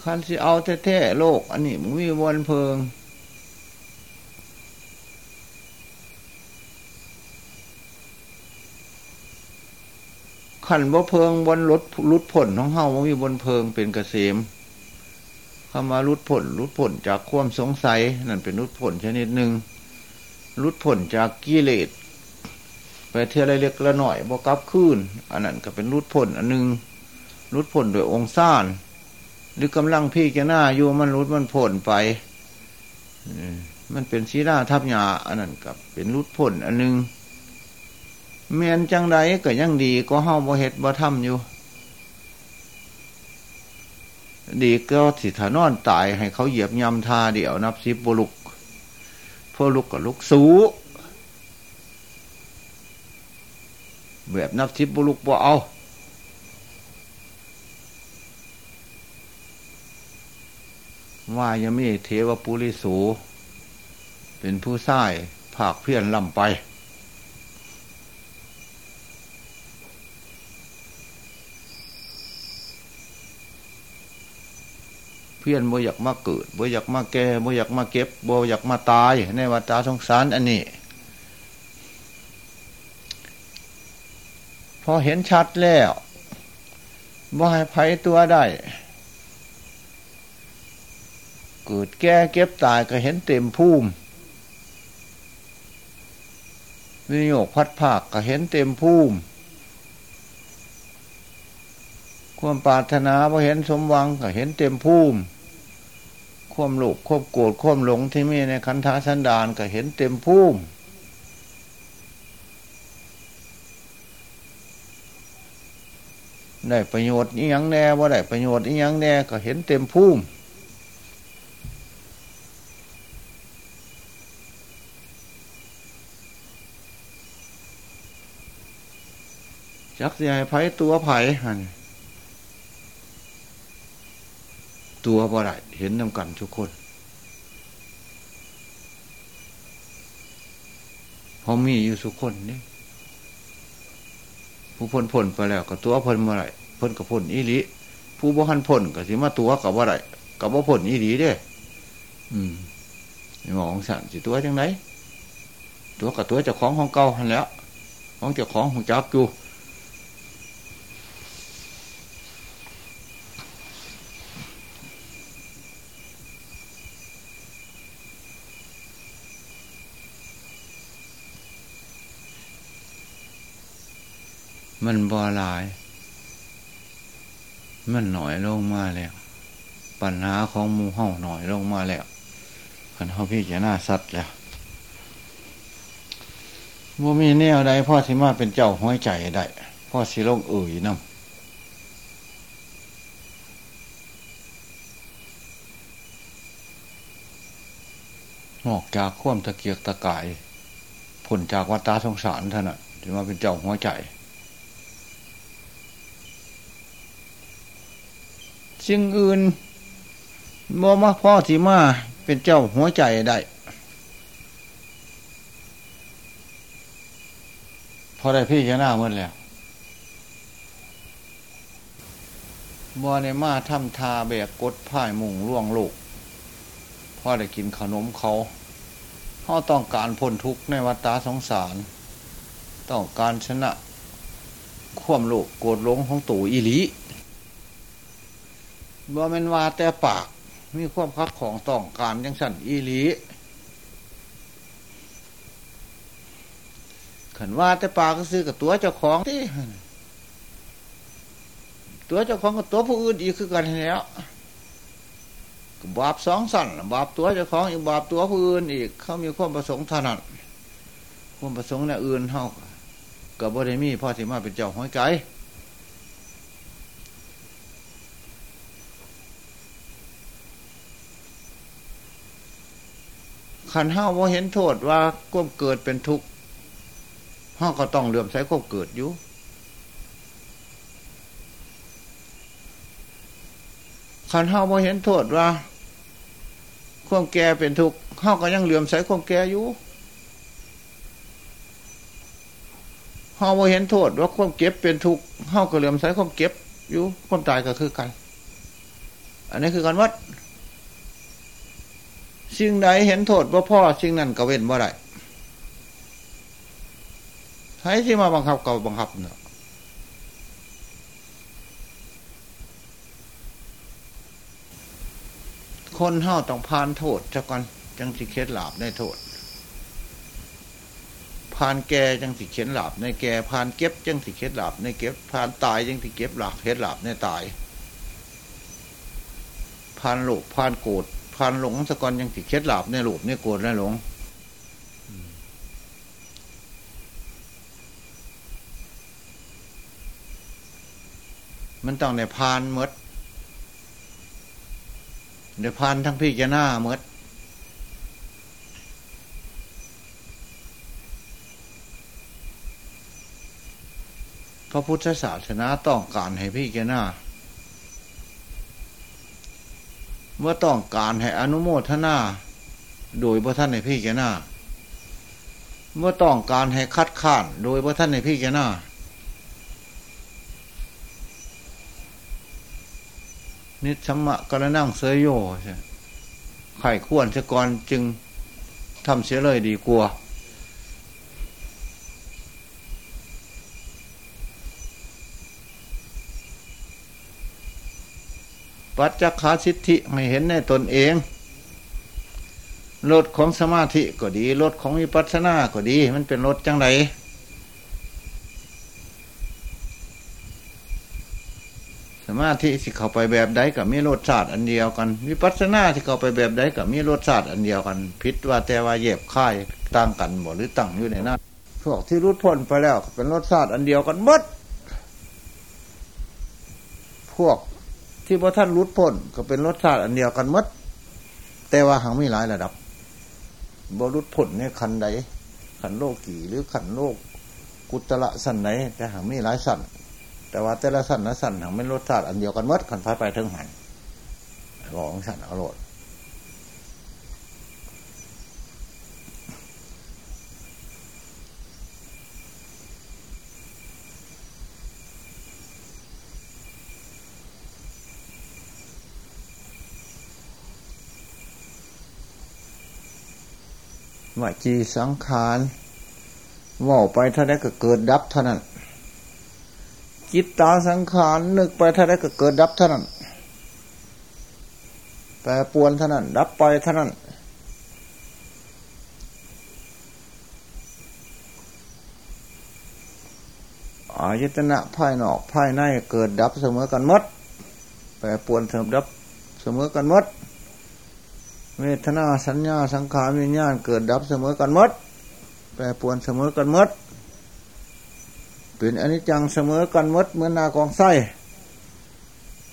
S1: คันสิเอาแท้ๆโลก อันนี้มึงมีวนเพิง ขันบ่เพิงบนรถรุดผลของเฮามันมีบนเพิงเป็นเกษมคำว่ารุดผลรุดผลจากความสงสัย นั่นเป็นรุดผลชนิดหนึ่งรุดผลจากกิเลสไปเท่าไรเล็กละหน่อยบกับขึ้นอันนั้นก็เป็นรุดผลอันหนึ่งรุดผลโดยองค์ซ่าน หรือกำลังพี่แกหน้าอยู่มันรุดมันผลไปมันเป็นชีราทับยาอันนั้นกับเป็นรุดผลอันหนึ่งเมียนจังใดก็ยังดีก็เฮาบ่เฮ็ดบ่ทำอยู่ ดีก็สิถานอนตายให้เขาเหยียบยำทาเดี่ยวนับซิบบุลุกพวกลุกกับลุกสูแบบนับซิบบุลุกบ่เอา ว่ายมีเทวปุริสู เป็นผู้ใายผากเพี้ยนลำไป เพี้ยนบ่อยากมาเกิดบ่อยากมาแก่บ่อยากมาเก็บบ่อยากมาตาย ในวัฏสงสารอันนี้พอเห็นชัดแล้วบ่ให้ไผตัวได้ เกิดแก่เก็บตายก็เห็นเต็มภูมิวิโยกพัดภาคก็เห็นเต็มภูมิความปรารถนาพอเห็นสมหวังก็เห็นเต็มภูมิควมโลภควบโกรธควมหลงที่มีในคันธาสันดานก็เห็นเต็มภูมิได้ประโยชน์อีหยังแน่ว่าได้ประโยชน์อีหยังแน่ก็เห็นเต็มภูมิ จักสิให้ไผตัวไผ่หันตัวบ่ได้เห็นนำกันทุกคนพอมีอยู่ทุกคนนี่ผู้พ้นพ้นไปแล้วก็ตัวพ้นมาไรพ้นกับพ้นอีหลีผู้บ่หันพ้นก็สิมาตัวกับว่าไรกับว่าพ้นอีหลีเด้ อืมหมองสั่นสิตัวจังไหนตัวกับตัวเจ้าของของเก่าหันแล้ว ของเจ้าของของจักอยู่ มันบ่หลาย มันหน่อยลงมาแล้ว ปัญหาของมูเห่าหน่อยลงมาแล้วขันเขาพี่จะน่าสัตว์แล้วว่ามีแนวใดพ่อสิมาเป็นเจ้าห้อยใจได้พ่อสิลงเอ่ยน้ำนอกจากข่วมตะเกียกตะกายผลจากวัตตาสงสารท่านอะที่มาเป็นเจ้าหัวใจ สิ่งอื่นบ่มาพ่อสีมาเป็นเจ้าหัวใจได้พอได้พี่ชนะเมื่อแล้วบ่ในมาทำทาแบกกดพ่ายมุงล่วงโลกพ่อได้กินขนมเขาเขาต้องการพ้นทุกข์ในวัฏฏะสงสาร ต้องการชนะข่วมโลกโกรธหลงของตู่อิลี บ่แม่นว่าแต่ปาก มีความคักของต้องการยังสั่นอีหลีขันว่าแต่ปากก็ซื้อกับตัวเจ้าของที่ตัวเจ้าของกับตัวผู้อื่นอีกคือกันแล้วบาปสองสั่นบาปตัวเจ้าของอีกบาปตัวผู้อื่นอีก เขามีความประสงค์เท่านั้นความประสงค์ในอื่นเท่ากับบริมีพ่อสิมาเป็นเจ้าห้อยไก่ ขันห้าว่าเห็นโทษว่าก้มเกิดเป็นทุกข์ห้าก็ต้องเลื่อมใสก้มเกิดอยู่ขันห้าว่าเห็นโทษว่าความแก่เป็นทุกข์ห้าก็ยังเหลื่อมใสความแก่อยู่ห้าว่าเห็นโทษว่าความเก็บเป็นทุกข์ห้าก็เหลื่อมใสความเก็บอยู่ความตายก็คือกัน อันนี้คือการวัด สิ่งใดเห็นโทษว่าพ่อสิ่งนั้นก็เว้นว่าไรให้ที่มาบังคับก็บังคับเนาะคนเฮาต้องผ่านโทษจะก่อนจังสิเคล็ดหลาบในโทษผ่านแก่จังสิเข็นหลาบในแก่ผ่านเก็บจังสิเคล็ดหลาบในเก็บผ่านตายจังสิเก็บหลาบเคล็ดหลาบในตายผ่านโลกผ่านโกรธ พันหลงสะกอนยังติเคล็ดหลาบในหลูบในโกรธในหลงมันต้องในพานมดในพานทั้งพี่จะหน้ามดพระพุทธศาสนาต้องการให้พี่แกหน้า เมื่อต้องการให้อนุโมทนาโดยพระท่านในพี่แกหน้าเมื่อต้องการให้คัดค้าน โดยพระท่านในพี่แกหน้านิสัมมะกระนั่งเสยโยใช่ไข่ขวนเสกรจึงทำเสียเลยดีกว่า ปัจจคาสิทธิไม่เห็นในตนเองรถของสมาธิก็ดีรถของวิปัสสนาก็ดี มันเป็นรถจังไรสมาธิที่เข้าไปแบบใดกับมีรสชาติอันเดียวกันวิปัสสนาที่เข้าไปแบบใดกับมีรสชาติอันเดียวกัน พิษว่าแต่ว่าเย็บค่ายต่างกันบ่หรือตั้งอยู่ในนั้นพวกที่รุดพ้นไปแล้ว เป็นรสชาติอันเดียวกันหมดพวก ที่พระท่านรุดพ้นก็เป็นรสชาติอันเดียวกันมด แต่ว่าหางไม่หลายระดับบรุษพ้นเนขันใดขันโลกี่หรือขันโลกกุตละสันไหนแต่หางไม่หลายสันแต่ว่าแต่ละสันละสันหางไม่รสชาติอันเดียวกันมดขันพายไปทั้งหันบอกของสันอรรถ วจีสังขารว่าไปเท่านั้นก็เกิดดับเท่านั้นจิตตาสังขารนึกไปเท่าไรก็เกิดดับเท่านั้นแปรปวนเท่านั้น ดับไปเท่านั้น อายตนะภายนอกภายในเกิดดับเสมอกันมดแปรปวนเสมอดับเสมอกันมด เวทนาสัญญาสังขารวิญญาณเกิดดับเสมอกันมดแปรปวนเสมอกันมดเป็นอนิจจังเสมอกันมดเหมือนนากองไส้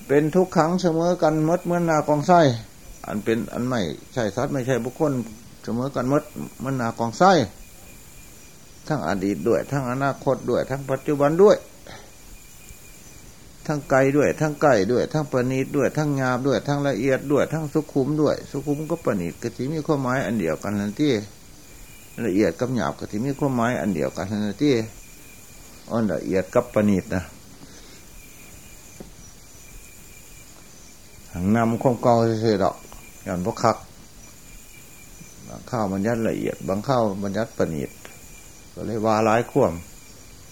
S1: เป็นทุกขังเสมอกันมดเหมือนนากองไส้อันเป็นอันไม่ใช่สัตว์ไม่ใช่บุคคลเสมอกันมดเหมือนนากองไส้ทั้งอดีตด้วย ทั้งอนาคตด้วย ทั้งปัจจุบันด้วย ทั้งไกลด้วย ทั้งใกล้ด้วย ทั้งประณีตด้วย ทั้งงามด้วย ทั้งละเอียดด้วย ทั้งสุขุมด้วย สุขุมก็ประณีตก็ที่มีความหมายอันเดียวกันนั่นที่ละเอียดกับหยาบก็ที่มีความหมายอันเดียวกันนั่นที่อ่อนละเอียดกับประณีตนะหังนำข้อมเก่าเสียดอกอย่างพวกคักบางข้าวบรรยัดละเอียด บางข้าวบรรยัดประณีตก็เลยว่าร้ายข่วม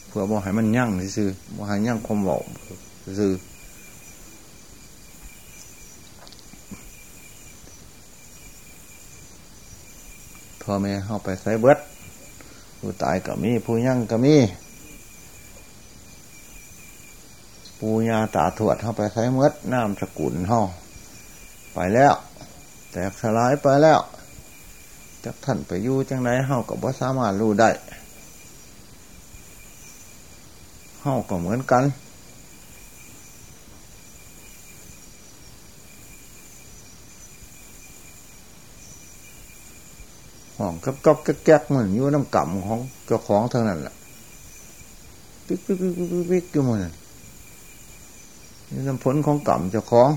S1: เพื่อบ่ให้มันยั่งซื้อบ่ให้ยั่งคมบอก ซื้อพ่อแม่เข้าไปใส่เบิดผู้ตายก็มี ผู้ยั่งก็มีปูยาตาถวดเข้าไปใช้เมดน้ำสกุลห่อไปแล้ว แตกสลายไปแล้วจักท่านไปอยู่จังไรเฮากับว่าสามารถรู้ได้เฮาก็เหมือนกัน ห้องกับกับแก๊กมือนอยู่น้ำก่ำของเจ้าของเท่านั้นแหละปิ๊กปิ๊กปิ๊กปิ๊กปิ๊กอยู่มันนี่นำผลของกรรมเจ้าของ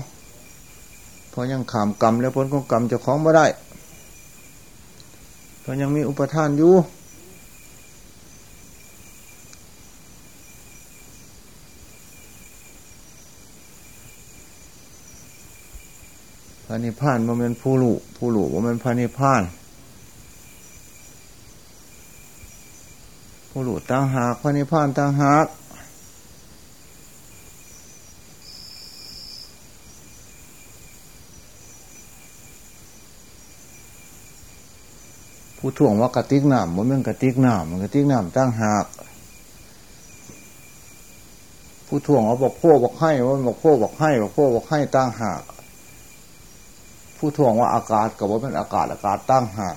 S1: เพอยังขามกรรมแล้วผลของกรรมเจ้าของไม่ได้เพอยังมีอุปทานอยู่พระนิพพานมันเป็นผู้ลูผู้ลูมันเป็นพระนิพพาน ผู้หลูตั้งหากพระนิพพานตั้งหากผู้ท่วงว่ากระติกน้ำมันเป็นกระติกน้ำมันกระติกน้ำตั้งหาก ผู้ท่วงว่าบอกพ่อบอกให้ว่าบอกพ่อบอกให้บอกพ่อบอกให้ตั้งหาก ผู้ท่วงว่าอากาศกับว่าเป็นอากาศอากาศตั้งหาก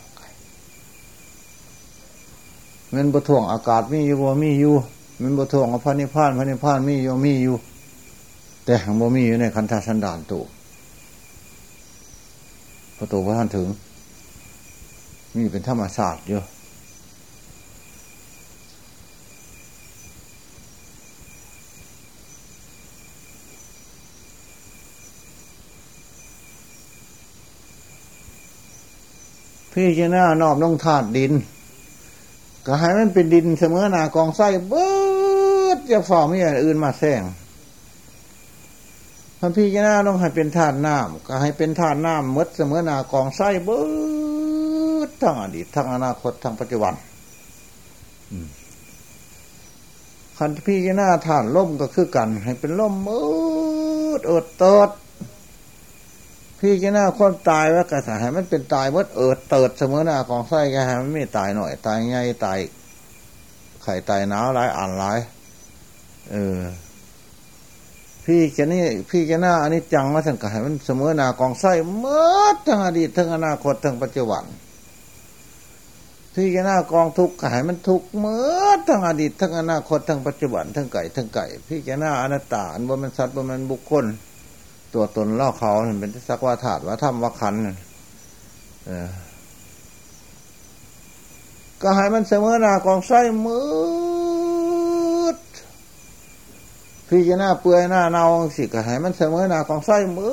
S1: มันบท่วงอากาศมีอยู่บ่มีอยู่มันบท่วงว่าพระนิพพานพระนิพพานมีอยู่มีอยู่ แต่หังบ่มีอยู่ในคันธาสันดานตัวพระตัวพระท่านถึงนี่เป็นธรรมศาสตร์อยู่พี่จะหน้านอบน้องธาตุดิน ก็ให้มันเป็นดินเสมอหนากองไส้เบิดจะฝ่าไม่อย่างอื่นมาแซงพันพี่จะหน้าต้องให้เป็นธาตุน้ำก็ให้เป็นธาตุน้ำมดเสมอหนากองไส้เบิดทั้งอดีตทั้งอนาคตทั้งปัจจุบันคันพี่หน้าฐานล่มก็คือกัน ให้เป็นล่มมืดอดตด พี่จะหน้าคนตายว่ากระสายมันเป็นตายมืดเอิดเติดเสมอหน้ากองไส้แกมันไม่ตายหน่อย ตายง่ายตายไข่ตายหนาวร้ายอ่านร้ายเออ พี่จะนี่พี่จะหน้าอันนี้จังมาสังกัดมันเสมอหน้ากองไส้เมื่อทั้งอดีตทั้งอนาคตทั้งปัจจุบัน พี่จะหน้ากองทุกข์ขายมันทุกข์เมื่อทั้งอดีตทั้งอนาคตทั้งปัจจุบันทั้งไก่ทั้งไก่ พี่จะหน้าอนัตตานว่ามันสัตว์ว่ามันบุคคล ตัวตนเล่าเขาเป็นสักว่าถาดว่าถ้ำว่าคันก็ให้มันเสมอหน้ากองไส้มืดพี่จะหน้าเปื่อยหน้าเนาสิก็ให้มันเสมอหน้ากองไส้มื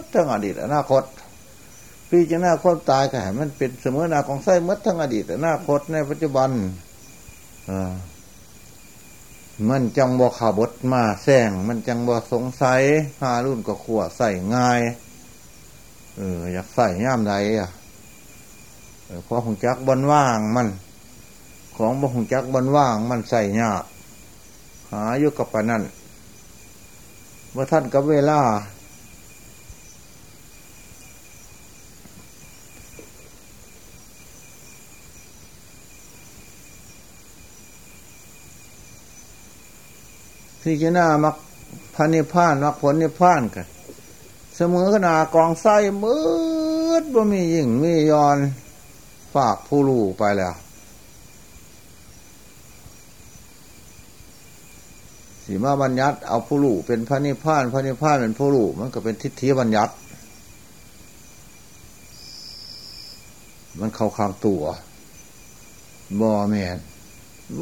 S1: ดทั้งอดีตอนาคตพี่จะหน้าคนตายก็ให้มันเป็นเสมอหน้ากองไส้มืดทั้งอดีตอนาคตในปัจจุบันอ่า มันจังบ่ขบดมาแซงมันจังบ่สงสัยหารุ่นก็ขวใส่ง่าย เออ อยากใส่ย่ามไรอะเพราะหงจักบนว่างมัน ของบ่หงจักบนว่างมันใส่ยากหาอยู่กับปนั่นว่าท่านกับเวลา พิจารณามักพันิพานมักผลนิพานกันเสมอขนากองไส้มืดบ่มียิ่งมียอนฝากผู้รู้ไปแล้วสีมาบัญญัติเอาผู้รู้เป็นพระนิพพานพระนิพพานเป็นผู้รู้มันก็เป็นทิฏฐิบัญญัติ มันเข้าข้างตัวบ่แมน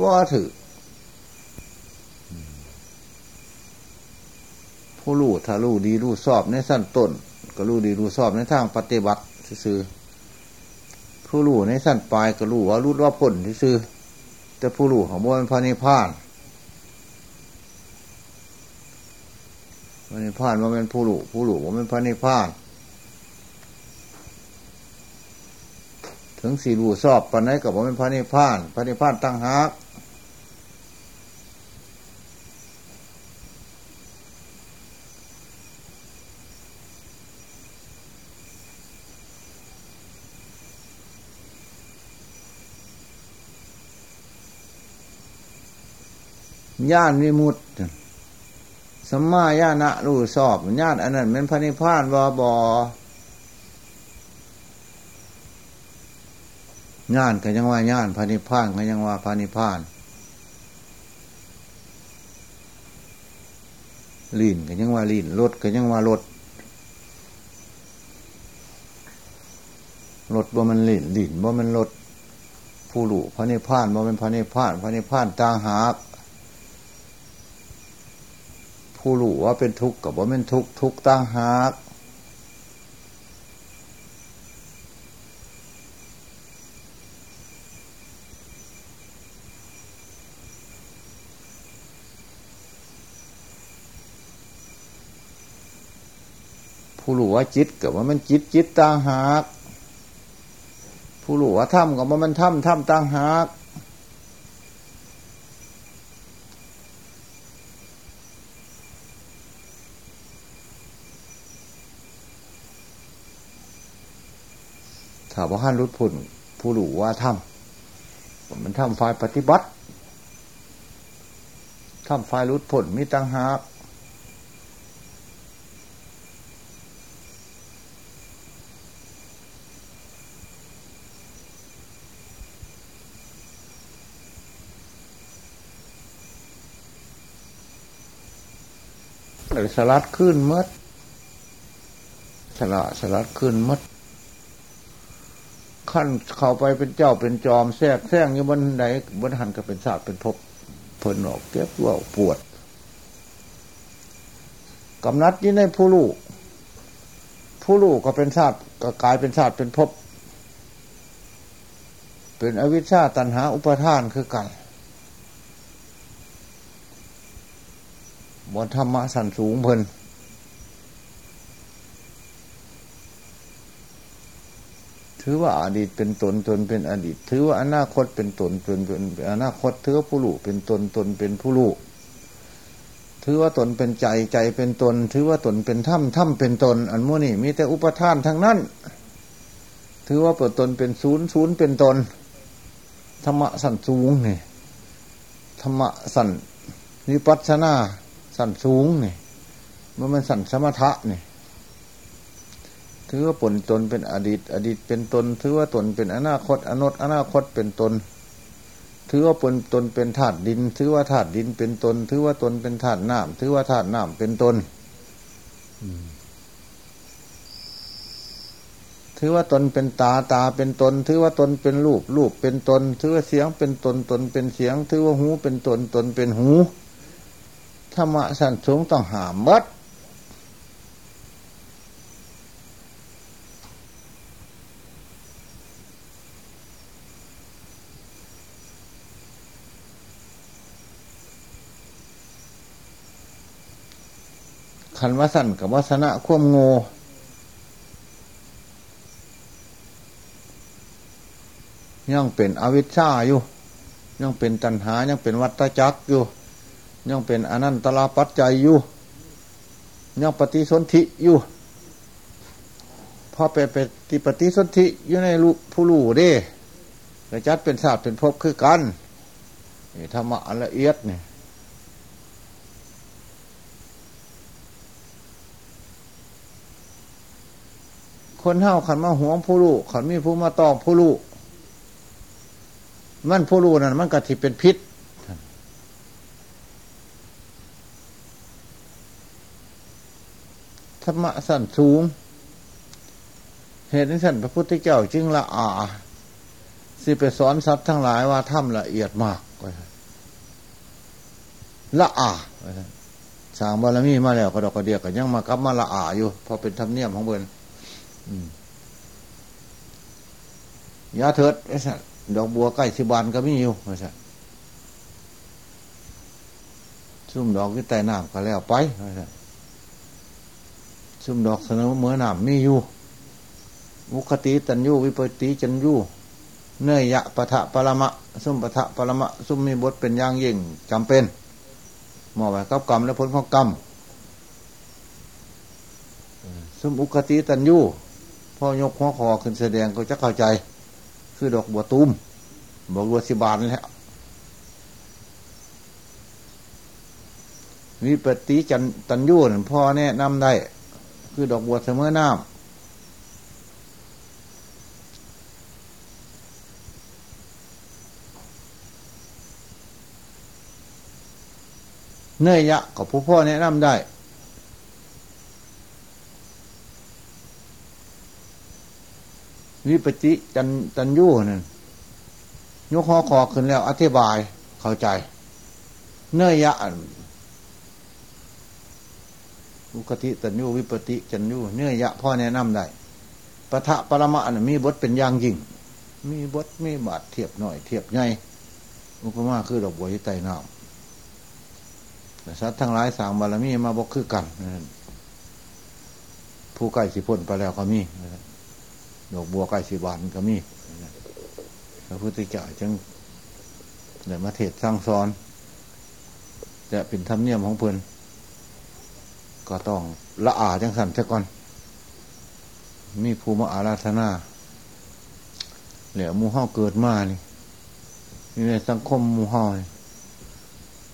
S1: ว่าถือ ผู้รู้ถ้ารู้ดีรู้สอบในสั้นต้น ก็รู้ดีรู้สอบในทางปฏิบัติซื่อผู้รู้ในสั้นปลายก็รู้ว่ารู้ว่าผลซื่อแต่ผู้รู้ของมันพระนิพพานพระนิพพานว่าเป็นผู้รู้ผู้รู้ว่าเป็นพระนิพพาน ถึงสี่รู้สอบปันไหนกับว่าเป็นพระนิพพาน พระนิพพานตั้งหัก ญาณวิมุตต์สมมาญาณะรู้สอบญาณอันนั้นเป็นพระนิพพานวบอญาณก็ยังว่าญาณพระนิพพานก็ยังว่าพระนิพพานลิ่นก็ยังว่าลิ่นรถก็ยังว่ารถรถบ่มันลิ่นลิ่นบ่มันรถผู้หลูพระนิพพานบ่เป็นพระนิพพานพระนิพพานต่างหาก ผู้รู้ว่าเป็นทุกข์กับว่าเป็นทุกข์ทุกข์ตั้งหากผู้รู้ว่าจิตกับว่ามันจิตจิตตั้งหาก ผู้รู้ว่าถ้ำกับว่ามันถ้ำถ้ำตั้งหาก ถ้าว่าห้านรุดพุ่นผู้รู้ว่าทำมันทำฝ่ายปฏิบัติทำฝ่ายรุดพุ่นมีตังหากสลัดขึ้นมดสลัดสลัดขึ้นมด ขั้นเข้าไปเป็นเจ้าเป็นจอมแทรกแทรกอยู่บนไหนบนหันก็เป็นศาสตร์เป็นภพเพลินออกเก็บว่าปวดกำนัดยี่ในผู้ลูกผู้ลูกก็เป็นศาสตร์ก็กลายเป็นศาสตร์เป็นภพเป็นอวิชชาตันหาอุปทานคือกันบนธรรมะสันสูงเพลิน ถือว่าอดีตเป็นตนตนเป็นอดีต ถือว่าอนาคตเป็นตนตนเป็นอนาคตถือว่าผู้ลูกเป็นตนตนเป็นผู้ลูกถือว่าตนเป็นใจใจเป็นตน ถือว่าตนเป็นถ้ำถ้ำเป็นตน อันมูนี่มีแต่อุปทานทั้งนั้น ถือว่าเปิดตนเป็นศูนย์ศูนย์เป็นตนธรรมะสันสูงนี่ธรรมะสันวิปัสนาสันสูงนี่มันมันสันสมถะนี่ ถือว่าปนตนเป็นอดีต อดีตเป็นตน ถือว่าตนเป็นอนาคต อนตอนาคตเป็นตน ถือว่าปนตนเป็นธาตุดิน ถือว่าธาตุดินเป็นตน ถือว่าตนเป็นธาตุน้ำถือว่าธาตุน้ำเป็นตนถือว่าตนเป็นตาตาเป็นตน ถือว่าตนเป็นรูปรูปเป็นตน ถือว่าเสียงเป็นตนตนเป็นเสียง ถือว่าหูเป็นตนตนเป็นหูธรรมะสันสูงต้องหามมัด ขันวสันกับวสนะควมโง่ยังเป็นอวิชชาอยู่ ยังเป็นตัณหา ยังเป็นวัฏจักรอยู่ ยังเป็นอนันตลาปัจจัยอยู่ ยังปฏิสนธิอยู่ พอเป็นปฏิปฏิสนธิอยู่ในผู้ลูเด้กระจัดเป็นศาสตร์เป็นภพคือกันธรรมะละเอียดเนี่ย คนเท่าขันมาหวงผู้ลูกขันมีผู้มาตองผู้ลูกมันผู้ลูกนั่นมันกะทิเป็นพิษธรรมะสั่นสูง เหตุนี้สั่นพระพุทธเจ้าจึงละอาสิไปสอนสัตว์ทั้งหลายว่าถ้ำละเอียดมากละอาสางบารมีมาแล้วก็ดอกกระเดียกก็ยังมากลับมาละอาอยู่พอเป็นธรรมเนียมของเบิร์น ยาเถิดไอ้สัดอกบัวใกล้สิบานก็มีอยู่ไอ้สัซุ่มดอกที่ใต้น้ำก็แล้วไปไอ้สัซุ่มดอกเสนอเมื่อน้ำมีอยู่ มุขติตันยูวิปติจันยูเนยยะปะทะปรมะซุ่มปะทะปรมะซุ่มมีบทเป็นอย่างยิ่งจำเป็นหมอไว้กับกรรมและผลของกรรมซุ่มอุคติตันยู พ่อยกหัวคอขึ้นแสดงก็จะเข้าใจ คือดอกบัวตุ้มบอกบัวสิบานแล้วมีปฏิจันตันยูนพ่อแนะนำได้ คือดอกบัวเสมอน้ำเนยยะกับผู้พ่อแนะนำได้ วิปติจันจันยู่นั่นยกข้อคอขึ้นแล้ว อธิบายเข้าใจ เนยยะอุคติตันยู่วิปติจันยู่เนื้อยะพ่อแนะนำได้ปะทะปรมะมีบทเป็นอย่างยิ่ง มีบทมีบาดเทียบหน่อย เทียบใหญ่อุปมาคือดอกบัวที่ไต่น้ำแต่สัตว์ทั้งหลายสางบารมีมาบอกคือกัน ผู้ใกล้สิพ้นไปแล้วก็มี ดอกบัวใกล้สีบานก็มีพระพุทธเจ้าจึงเดินมาเทศสร้างซ้อน จะเป็นธรรมเนียมของเพื่อนก็ต้องละอาจังสันซะก่อน มีภูมิอาราธนาเหลือมูเฮาเกิดมานี่นี่ในสังคมมูเฮา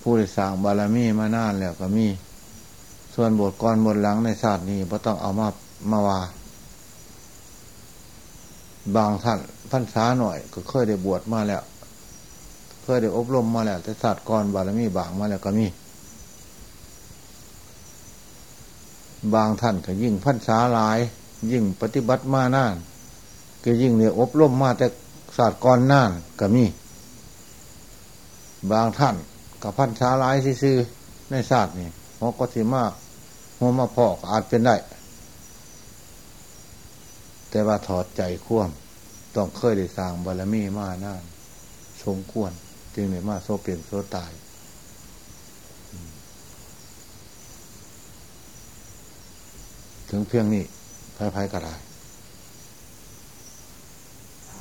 S1: ผู้ได้สร้างบารมีมานานแล้วก็มี ส่วนบทก่อนบทหลังในศาสตร์นี้ก็ต้องเอามามาว่า บางท่านพันษาหน่อย ก็เคยได้บวชมาแล้ว เคยได้อบรมมาแล้ว แต่ศาสตร์ก่อนบารมีบางมาแล้วก็มี บางท่านก็ยิ่งพันษาหลาย ยิ่งปฏิบัติมานาน ก็ยิ่งเนี่ยอบรมมาแต่ศาสตร์ก่อนานก็มี บางท่านกับพันษาหลายซื่อในศาสตร์นี่หัวก็สิมากหัวมาพอกอาจเป็นได้ แต่ว่าถอดใจคว่มต้องเคยได้สร้างบารมีมานานสมควร จึงได้มาโซเปลี่ยนโซตายถึงเพียงนี้ภายๆก็ได้